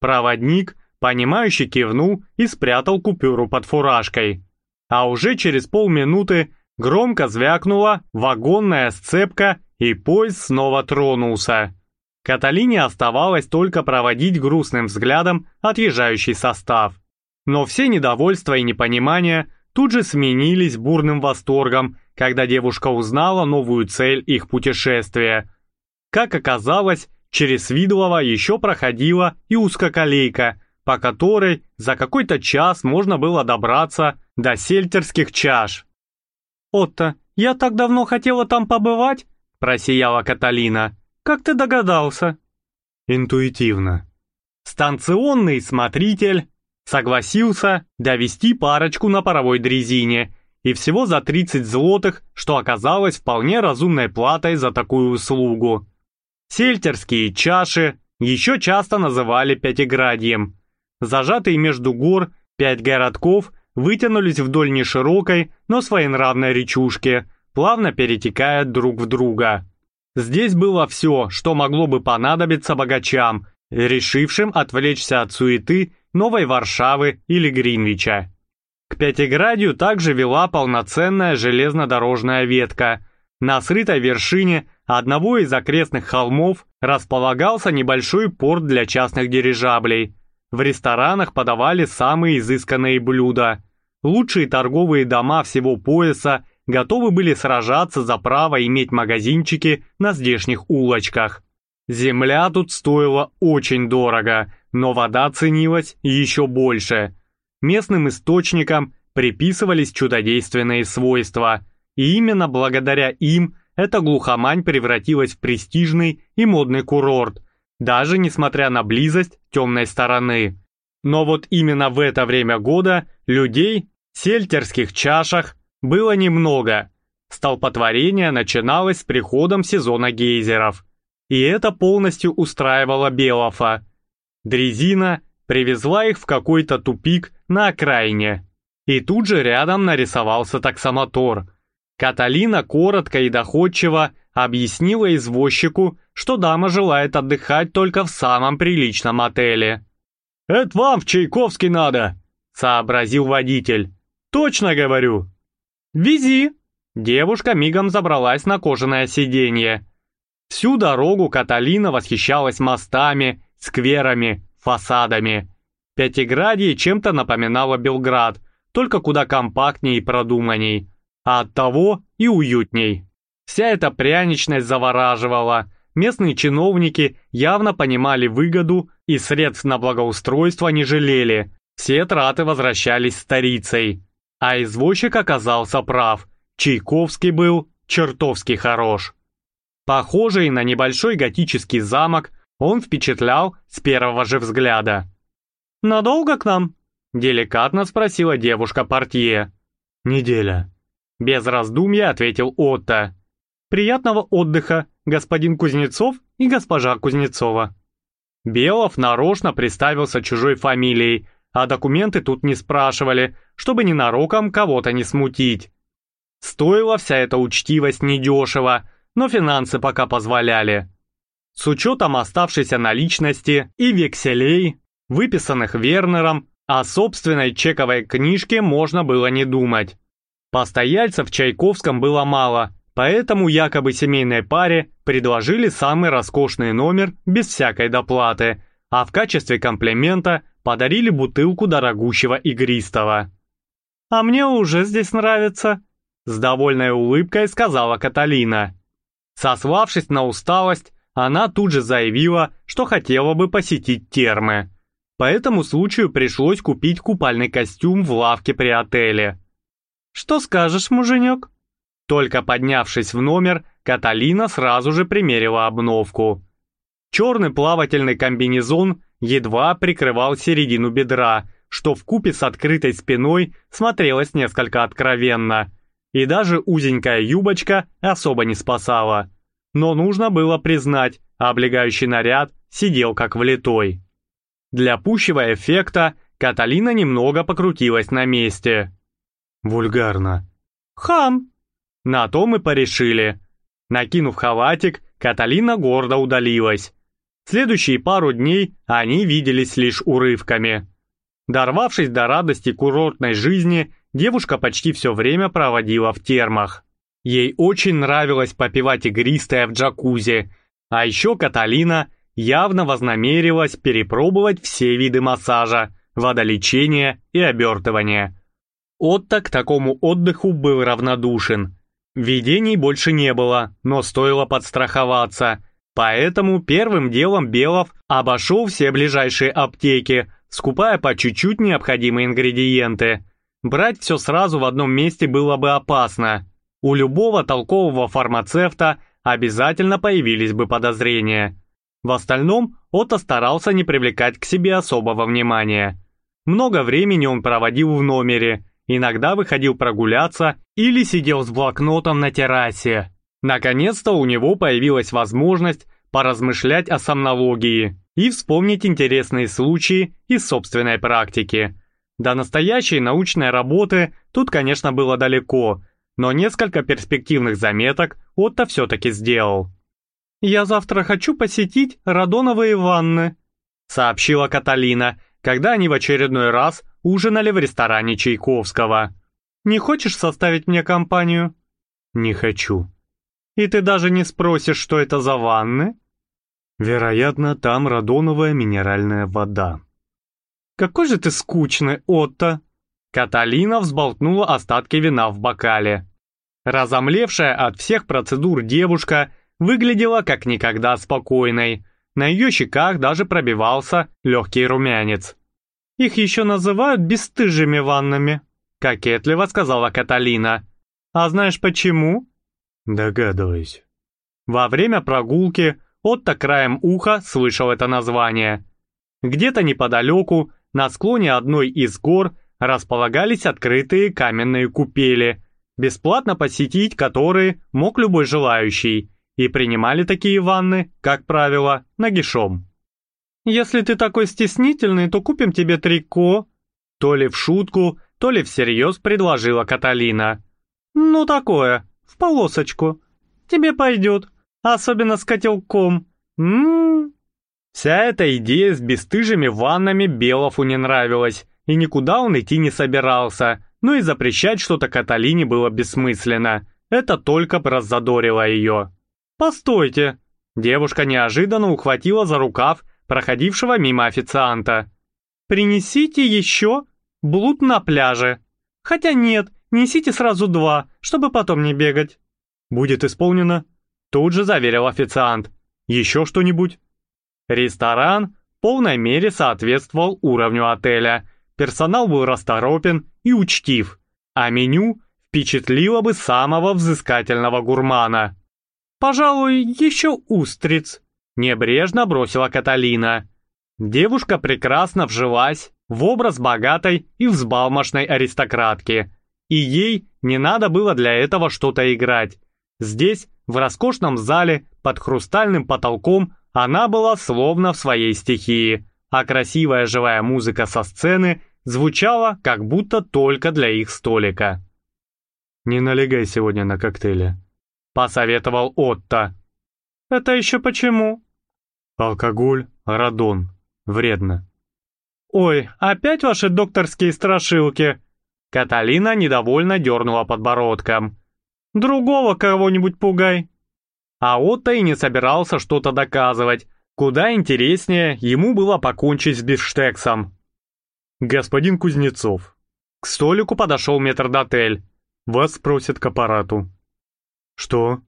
Проводник, понимающе кивнул и спрятал купюру под фуражкой. А уже через полминуты громко звякнула вагонная сцепка и поезд снова тронулся. Каталине оставалось только проводить грустным взглядом отъезжающий состав. Но все недовольства и непонимания тут же сменились бурным восторгом, когда девушка узнала новую цель их путешествия. Как оказалось, через Свидлова еще проходила и узкоколейка, по которой за какой-то час можно было добраться до сельтерских чаш. «Отто, я так давно хотела там побывать!» — просияла Каталина. «Как ты догадался?» «Интуитивно». Станционный смотритель согласился довести парочку на паровой дрезине, и всего за 30 злотых, что оказалось вполне разумной платой за такую услугу. Сельтерские чаши еще часто называли Пятиградьем. Зажатые между гор пять городков вытянулись вдоль неширокой, но своенравной речушки – плавно перетекают друг в друга. Здесь было все, что могло бы понадобиться богачам, решившим отвлечься от суеты Новой Варшавы или Гринвича. К Пятиградию также вела полноценная железнодорожная ветка. На срытой вершине одного из окрестных холмов располагался небольшой порт для частных дирижаблей. В ресторанах подавали самые изысканные блюда. Лучшие торговые дома всего пояса готовы были сражаться за право иметь магазинчики на здешних улочках. Земля тут стоила очень дорого, но вода ценилась еще больше. Местным источникам приписывались чудодейственные свойства, и именно благодаря им эта глухомань превратилась в престижный и модный курорт, даже несмотря на близость темной стороны. Но вот именно в это время года людей в сельтерских чашах было немного. Столпотворение начиналось с приходом сезона гейзеров. И это полностью устраивало Белофа. Дрезина привезла их в какой-то тупик на окраине. И тут же рядом нарисовался таксомотор. Каталина коротко и доходчиво объяснила извозчику, что дама желает отдыхать только в самом приличном отеле. «Это вам в Чайковский надо», — сообразил водитель. «Точно говорю». «Вези». Девушка мигом забралась на кожаное сиденье. Всю дорогу Каталина восхищалась мостами, скверами, фасадами. Пятиградье чем-то напоминало Белград, только куда компактнее и продуманней, а оттого и уютней. Вся эта пряничность завораживала. Местные чиновники явно понимали выгоду и средств на благоустройство не жалели. Все траты возвращались старицей. А извозчик оказался прав. Чайковский был чертовски хорош. Похожий на небольшой готический замок, он впечатлял с первого же взгляда. «Надолго к нам?» – деликатно спросила девушка-портье. «Неделя». Без раздумья ответил Отто. «Приятного отдыха, господин Кузнецов и госпожа Кузнецова». Белов нарочно представился чужой фамилией, а документы тут не спрашивали, чтобы ненароком кого-то не смутить. Стоила вся эта учтивость недешево, но финансы пока позволяли. С учетом оставшейся наличности и векселей, выписанных Вернером, о собственной чековой книжке можно было не думать. Постояльцев в Чайковском было мало, поэтому якобы семейной паре предложили самый роскошный номер без всякой доплаты, а в качестве комплимента подарили бутылку дорогущего игристого. «А мне уже здесь нравится», — с довольной улыбкой сказала Каталина. Сославшись на усталость, она тут же заявила, что хотела бы посетить термы. По этому случаю пришлось купить купальный костюм в лавке при отеле. «Что скажешь, муженек?» Только поднявшись в номер, Каталина сразу же примерила обновку. Черный плавательный комбинезон едва прикрывал середину бедра, что в купе с открытой спиной смотрелось несколько откровенно. И даже узенькая юбочка особо не спасала. Но нужно было признать, облегающий наряд сидел как влитой. Для пущего эффекта Каталина немного покрутилась на месте. Вульгарно. «Хам!» На то мы порешили. Накинув халатик, Каталина гордо удалилась. Следующие пару дней они виделись лишь урывками. Дорвавшись до радости курортной жизни, девушка почти все время проводила в термах. Ей очень нравилось попивать игристое в джакузи, а еще Каталина явно вознамерилась перепробовать все виды массажа, водолечения и обертывания. Отто к такому отдыху был равнодушен. Видений больше не было, но стоило подстраховаться – Поэтому первым делом Белов обошел все ближайшие аптеки, скупая по чуть-чуть необходимые ингредиенты. Брать все сразу в одном месте было бы опасно. У любого толкового фармацевта обязательно появились бы подозрения. В остальном Отто старался не привлекать к себе особого внимания. Много времени он проводил в номере, иногда выходил прогуляться или сидел с блокнотом на террасе. Наконец-то у него появилась возможность поразмышлять о сомнологии и вспомнить интересные случаи из собственной практики. До настоящей научной работы тут, конечно, было далеко, но несколько перспективных заметок Отто все-таки сделал. «Я завтра хочу посетить радоновые ванны», сообщила Каталина, когда они в очередной раз ужинали в ресторане Чайковского. «Не хочешь составить мне компанию?» «Не хочу», и ты даже не спросишь, что это за ванны? Вероятно, там радоновая минеральная вода. Какой же ты скучный, Отто. Каталина взболтнула остатки вина в бокале. Разомлевшая от всех процедур девушка выглядела как никогда спокойной. На ее щеках даже пробивался легкий румянец. «Их еще называют бесстыжими ваннами», — кокетливо сказала Каталина. «А знаешь почему?» «Догадываюсь». Во время прогулки Отто краем уха слышал это название. Где-то неподалеку, на склоне одной из гор, располагались открытые каменные купели, бесплатно посетить которые мог любой желающий, и принимали такие ванны, как правило, нагишом. «Если ты такой стеснительный, то купим тебе трико», то ли в шутку, то ли всерьез предложила Каталина. «Ну такое, в полосочку. Тебе пойдет, особенно с котелком. Ммм». Вся эта идея с бесстыжими ваннами Белову не нравилась, и никуда он идти не собирался, но и запрещать что-то Каталине было бессмысленно. Это только раззадорило ее. «Постойте!» Девушка неожиданно ухватила за рукав проходившего мимо официанта. «Принесите еще блуд на пляже. Хотя нет, несите сразу два, чтобы потом не бегать». «Будет исполнено», — тут же заверил официант. «Еще что-нибудь?» Ресторан в полной мере соответствовал уровню отеля. Персонал был расторопен и учтив, а меню впечатлило бы самого взыскательного гурмана. «Пожалуй, еще устриц», — небрежно бросила Каталина. Девушка прекрасно вжилась в образ богатой и взбалмошной аристократки, и ей не надо было для этого что-то играть. Здесь, в роскошном зале, под хрустальным потолком, она была словно в своей стихии, а красивая живая музыка со сцены звучала как будто только для их столика. «Не налегай сегодня на коктейли», посоветовал Отто. «Это еще почему?» «Алкоголь, радон. Вредно». «Ой, опять ваши докторские страшилки?» Каталина недовольно дернула подбородком. «Другого кого-нибудь пугай». А Отто и не собирался что-то доказывать. Куда интереснее ему было покончить с бифштексом. «Господин Кузнецов». К столику подошел метрдотель. «Вас просят к аппарату». «Что?»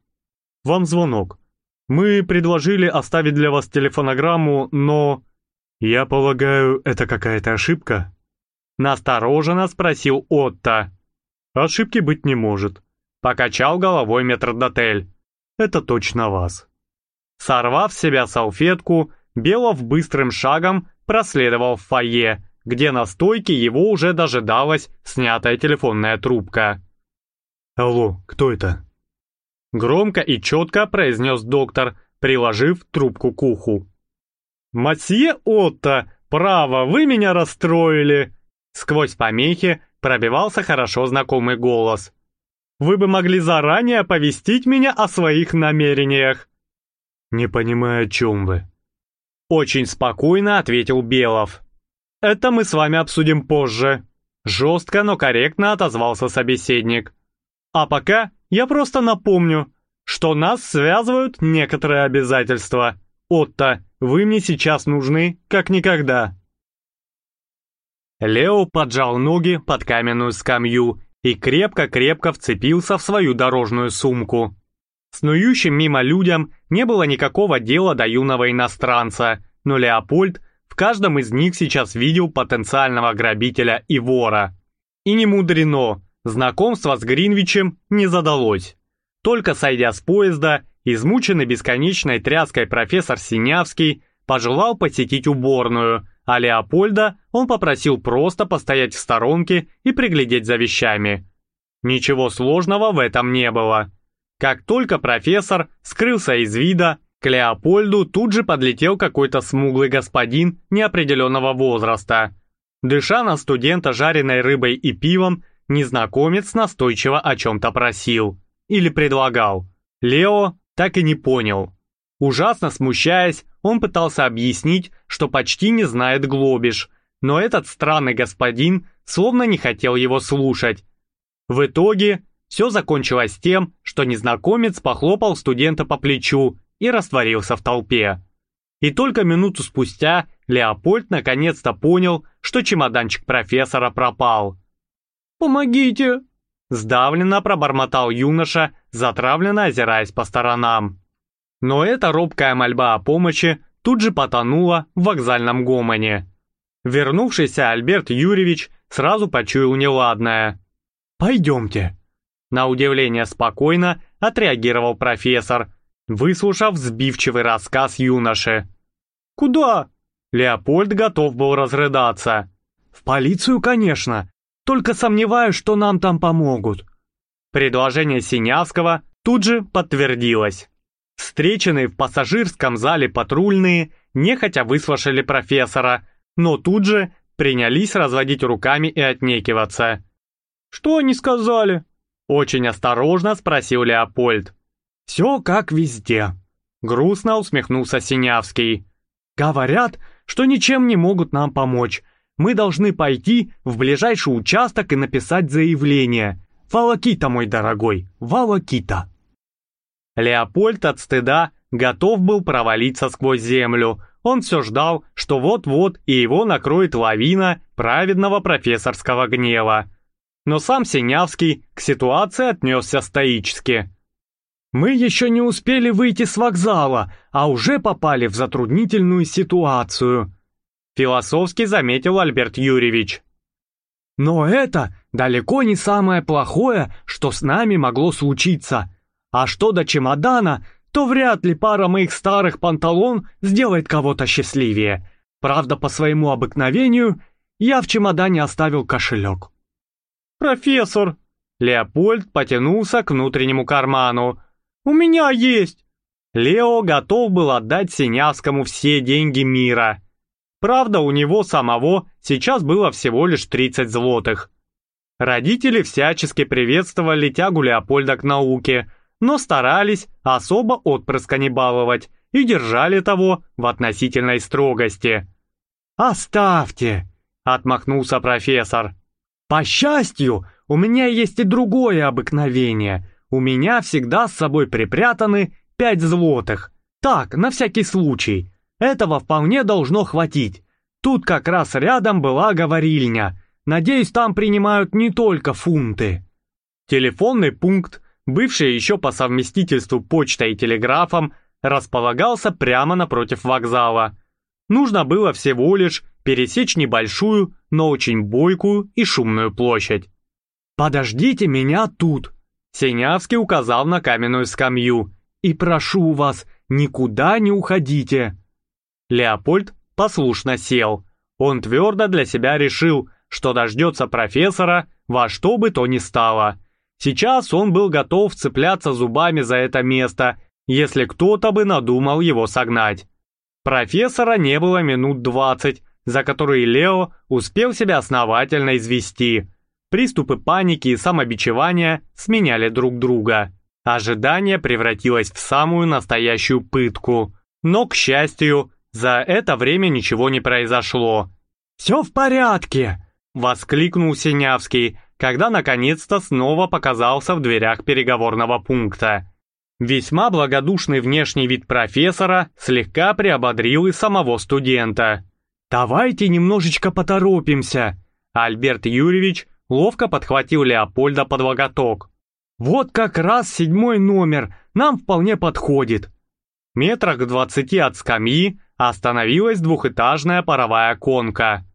«Вам звонок. Мы предложили оставить для вас телефонограмму, но...» «Я полагаю, это какая-то ошибка?» Настороженно спросил Отто. «Ошибки быть не может», — покачал головой метрдотель. «Это точно вас». Сорвав с себя салфетку, Белов быстрым шагом проследовал в фойе, где на стойке его уже дожидалась снятая телефонная трубка. «Алло, кто это?» Громко и четко произнес доктор, приложив трубку к уху. «Масье Отто, право, вы меня расстроили!» Сквозь помехи пробивался хорошо знакомый голос. «Вы бы могли заранее оповестить меня о своих намерениях!» «Не понимаю, о чем вы?» Очень спокойно ответил Белов. «Это мы с вами обсудим позже». Жестко, но корректно отозвался собеседник. «А пока я просто напомню, что нас связывают некоторые обязательства. Отто, вы мне сейчас нужны, как никогда». Лео поджал ноги под каменную скамью и крепко-крепко вцепился в свою дорожную сумку. Снующим мимо людям не было никакого дела до юного иностранца, но Леопольд в каждом из них сейчас видел потенциального грабителя и вора. И не мудрено, Знакомство с Гринвичем не задалось. Только сойдя с поезда, измученный бесконечной тряской профессор Синявский пожелал посетить уборную, а Леопольда он попросил просто постоять в сторонке и приглядеть за вещами. Ничего сложного в этом не было. Как только профессор скрылся из вида, к Леопольду тут же подлетел какой-то смуглый господин неопределенного возраста. Дыша на студента жареной рыбой и пивом, Незнакомец настойчиво о чем-то просил или предлагал. Лео так и не понял. Ужасно смущаясь, он пытался объяснить, что почти не знает Глобиш, но этот странный господин словно не хотел его слушать. В итоге все закончилось тем, что незнакомец похлопал студента по плечу и растворился в толпе. И только минуту спустя Леопольд наконец-то понял, что чемоданчик профессора пропал. «Помогите!» Сдавленно пробормотал юноша, затравленно озираясь по сторонам. Но эта робкая мольба о помощи тут же потонула в вокзальном гомоне. Вернувшийся Альберт Юрьевич сразу почуял неладное. «Пойдемте», на удивление спокойно отреагировал профессор, выслушав сбивчивый рассказ юноши. «Куда?» Леопольд готов был разрыдаться. «В полицию, конечно. Только сомневаюсь, что нам там помогут». Предложение Синявского тут же подтвердилось. Встреченные в пассажирском зале патрульные нехотя выслушали профессора, но тут же принялись разводить руками и отнекиваться. «Что они сказали?» Очень осторожно спросил Леопольд. «Все как везде», — грустно усмехнулся Синявский. «Говорят, что ничем не могут нам помочь. Мы должны пойти в ближайший участок и написать заявление. Волокита, мой дорогой, волокита». Леопольд от стыда готов был провалиться сквозь землю. Он все ждал, что вот-вот и его накроет лавина праведного профессорского гнева но сам Синявский к ситуации отнесся стоически. «Мы еще не успели выйти с вокзала, а уже попали в затруднительную ситуацию», философски заметил Альберт Юрьевич. «Но это далеко не самое плохое, что с нами могло случиться. А что до чемодана, то вряд ли пара моих старых панталон сделает кого-то счастливее. Правда, по своему обыкновению, я в чемодане оставил кошелек». «Профессор!» Леопольд потянулся к внутреннему карману. «У меня есть!» Лео готов был отдать Синявскому все деньги мира. Правда, у него самого сейчас было всего лишь 30 злотых. Родители всячески приветствовали тягу Леопольда к науке, но старались особо отпрыска не баловать и держали того в относительной строгости. «Оставьте!» — отмахнулся профессор. По счастью, у меня есть и другое обыкновение. У меня всегда с собой припрятаны пять злотых. Так, на всякий случай. Этого вполне должно хватить. Тут как раз рядом была говорильня. Надеюсь, там принимают не только фунты. Телефонный пункт, бывший еще по совместительству почтой и телеграфом, располагался прямо напротив вокзала. Нужно было всего лишь пересечь небольшую, но очень бойкую и шумную площадь. «Подождите меня тут!» Синявский указал на каменную скамью. «И прошу вас, никуда не уходите!» Леопольд послушно сел. Он твердо для себя решил, что дождется профессора во что бы то ни стало. Сейчас он был готов цепляться зубами за это место, если кто-то бы надумал его согнать. Профессора не было минут двадцать, за которые Лео успел себя основательно извести. Приступы паники и самобичевания сменяли друг друга. Ожидание превратилось в самую настоящую пытку. Но, к счастью, за это время ничего не произошло. «Все в порядке!» — воскликнул Синявский, когда наконец-то снова показался в дверях переговорного пункта. Весьма благодушный внешний вид профессора слегка приободрил и самого студента. «Давайте немножечко поторопимся!» Альберт Юрьевич ловко подхватил Леопольда под локоток. «Вот как раз седьмой номер, нам вполне подходит!» Метрах к двадцати от скамьи остановилась двухэтажная паровая конка.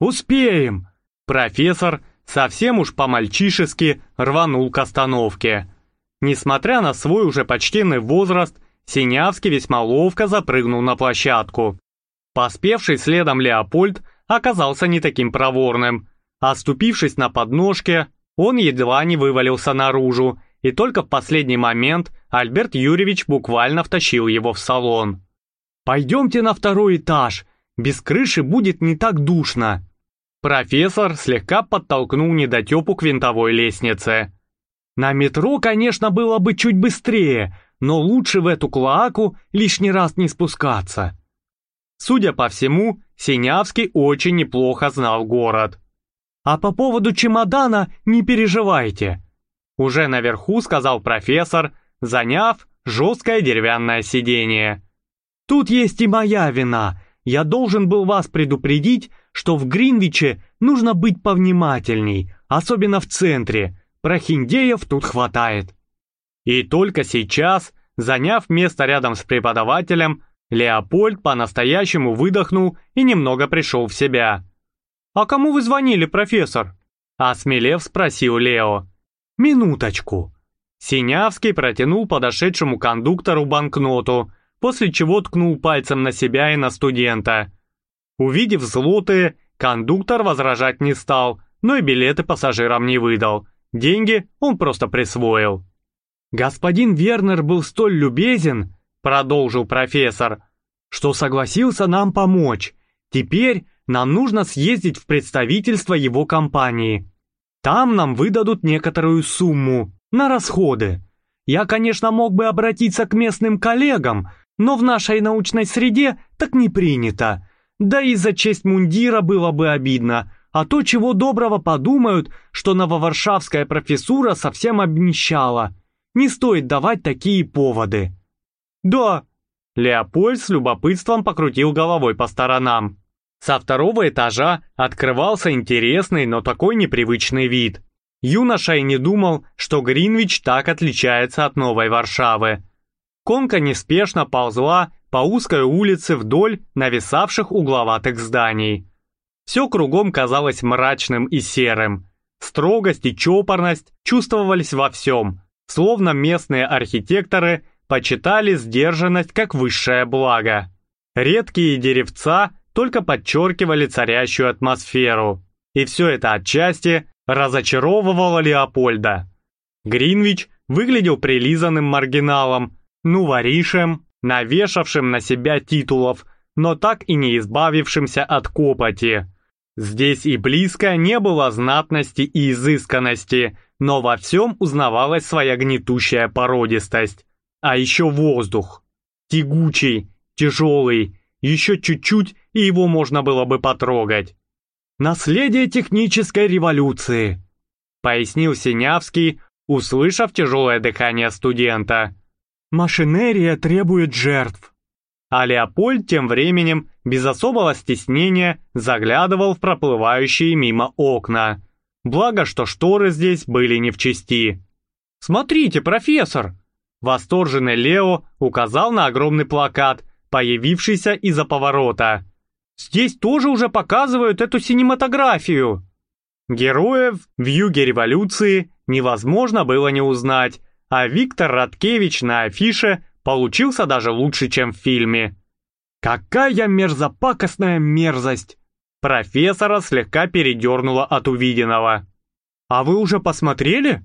«Успеем!» Профессор совсем уж по-мальчишески рванул к остановке. Несмотря на свой уже почтенный возраст, Синявский весьма ловко запрыгнул на площадку. Поспевший следом Леопольд оказался не таким проворным. Оступившись на подножке, он едва не вывалился наружу, и только в последний момент Альберт Юрьевич буквально втащил его в салон. «Пойдемте на второй этаж, без крыши будет не так душно». Профессор слегка подтолкнул недотепу к винтовой лестнице. «На метро, конечно, было бы чуть быстрее, но лучше в эту клоаку лишний раз не спускаться». Судя по всему, Синявский очень неплохо знал город. «А по поводу чемодана не переживайте», уже наверху сказал профессор, заняв жесткое деревянное сиденье. «Тут есть и моя вина. Я должен был вас предупредить, что в Гринвиче нужно быть повнимательней, особенно в центре. прохиндеев тут хватает. И только сейчас, заняв место рядом с преподавателем, Леопольд по-настоящему выдохнул и немного пришел в себя. «А кому вы звонили, профессор?» Осмелев спросил Лео. «Минуточку». Синявский протянул подошедшему кондуктору банкноту, после чего ткнул пальцем на себя и на студента. Увидев злотые, кондуктор возражать не стал, но и билеты пассажирам не выдал. Деньги он просто присвоил. «Господин Вернер был столь любезен», — продолжил профессор, «что согласился нам помочь. Теперь нам нужно съездить в представительство его компании. Там нам выдадут некоторую сумму на расходы. Я, конечно, мог бы обратиться к местным коллегам, но в нашей научной среде так не принято. Да и за честь мундира было бы обидно, а то чего доброго подумают, что нововаршавская профессура совсем обнищала. Не стоит давать такие поводы. Да, Леопольд с любопытством покрутил головой по сторонам. Со второго этажа открывался интересный, но такой непривычный вид. Юноша и не думал, что Гринвич так отличается от Новой Варшавы. Конка неспешно ползла по узкой улице вдоль нависавших угловатых зданий. Все кругом казалось мрачным и серым. Строгость и чопорность чувствовались во всем, словно местные архитекторы почитали сдержанность как высшее благо. Редкие деревца только подчеркивали царящую атмосферу, и все это отчасти разочаровывало Леопольда. Гринвич выглядел прилизанным маргиналом, ну воришем, навешавшим на себя титулов, но так и не избавившимся от копоти. Здесь и близко не было знатности и изысканности, но во всем узнавалась своя гнетущая породистость. А еще воздух. Тягучий, тяжелый, еще чуть-чуть, и его можно было бы потрогать. «Наследие технической революции», — пояснил Синявский, услышав тяжелое дыхание студента. Машинерия требует жертв. А Леопольд тем временем, без особого стеснения, заглядывал в проплывающие мимо окна. Благо, что шторы здесь были не в чести. «Смотрите, профессор!» Восторженный Лео указал на огромный плакат, появившийся из-за поворота. «Здесь тоже уже показывают эту синематографию!» Героев в юге революции невозможно было не узнать, а Виктор Радкевич на афише получился даже лучше, чем в фильме. «Какая мерзопакостная мерзость!» Профессора слегка передернуло от увиденного. «А вы уже посмотрели?»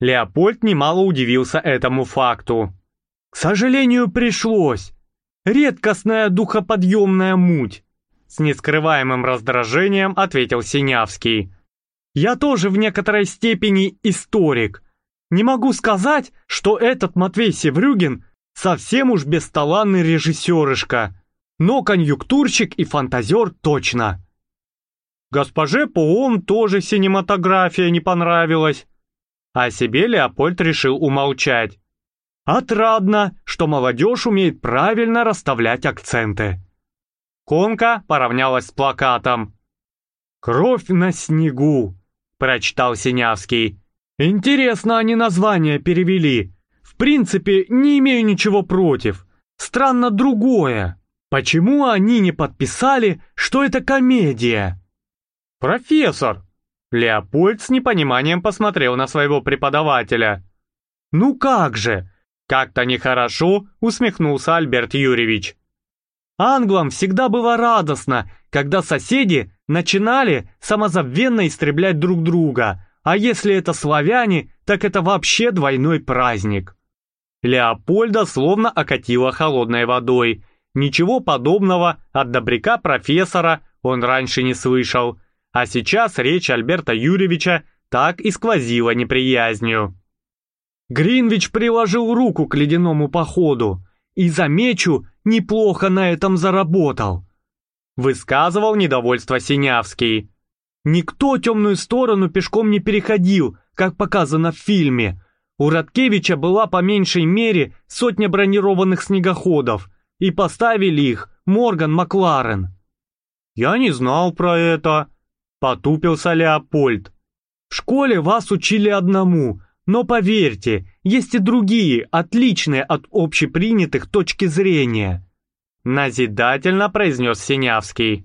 Леопольд немало удивился этому факту. «К сожалению, пришлось. Редкостная духоподъемная муть!» С нескрываемым раздражением ответил Синявский. «Я тоже в некоторой степени историк, не могу сказать, что этот Матвей Севрюгин совсем уж бесталанный режиссерышка, но конъюнктурщик и фантазер точно. Госпоже Пуом тоже синематография не понравилась. О себе Леопольд решил умолчать. Отрадно, что молодежь умеет правильно расставлять акценты. Конка поравнялась с плакатом. «Кровь на снегу», — прочитал Синявский. Интересно они название перевели. В принципе, не имею ничего против. Странно другое. Почему они не подписали, что это комедия? Профессор! Леопольд с непониманием посмотрел на своего преподавателя. Ну как же? Как-то нехорошо усмехнулся Альберт Юрьевич. Англам всегда было радостно, когда соседи начинали самозабвенно истреблять друг друга – а если это славяне, так это вообще двойной праздник. Леопольда словно окатило холодной водой. Ничего подобного от добряка профессора он раньше не слышал, а сейчас речь Альберта Юрьевича так и сквозила неприязнью. Гринвич приложил руку к ледяному походу и, замечу, неплохо на этом заработал. Высказывал недовольство Синявский. Никто темную сторону пешком не переходил, как показано в фильме. У Радкевича была по меньшей мере сотня бронированных снегоходов, и поставили их Морган Макларен. «Я не знал про это», — потупился Леопольд. В школе вас учили одному, но поверьте, есть и другие, отличные от общепринятых точки зрения. Назидательно произнес Синявский.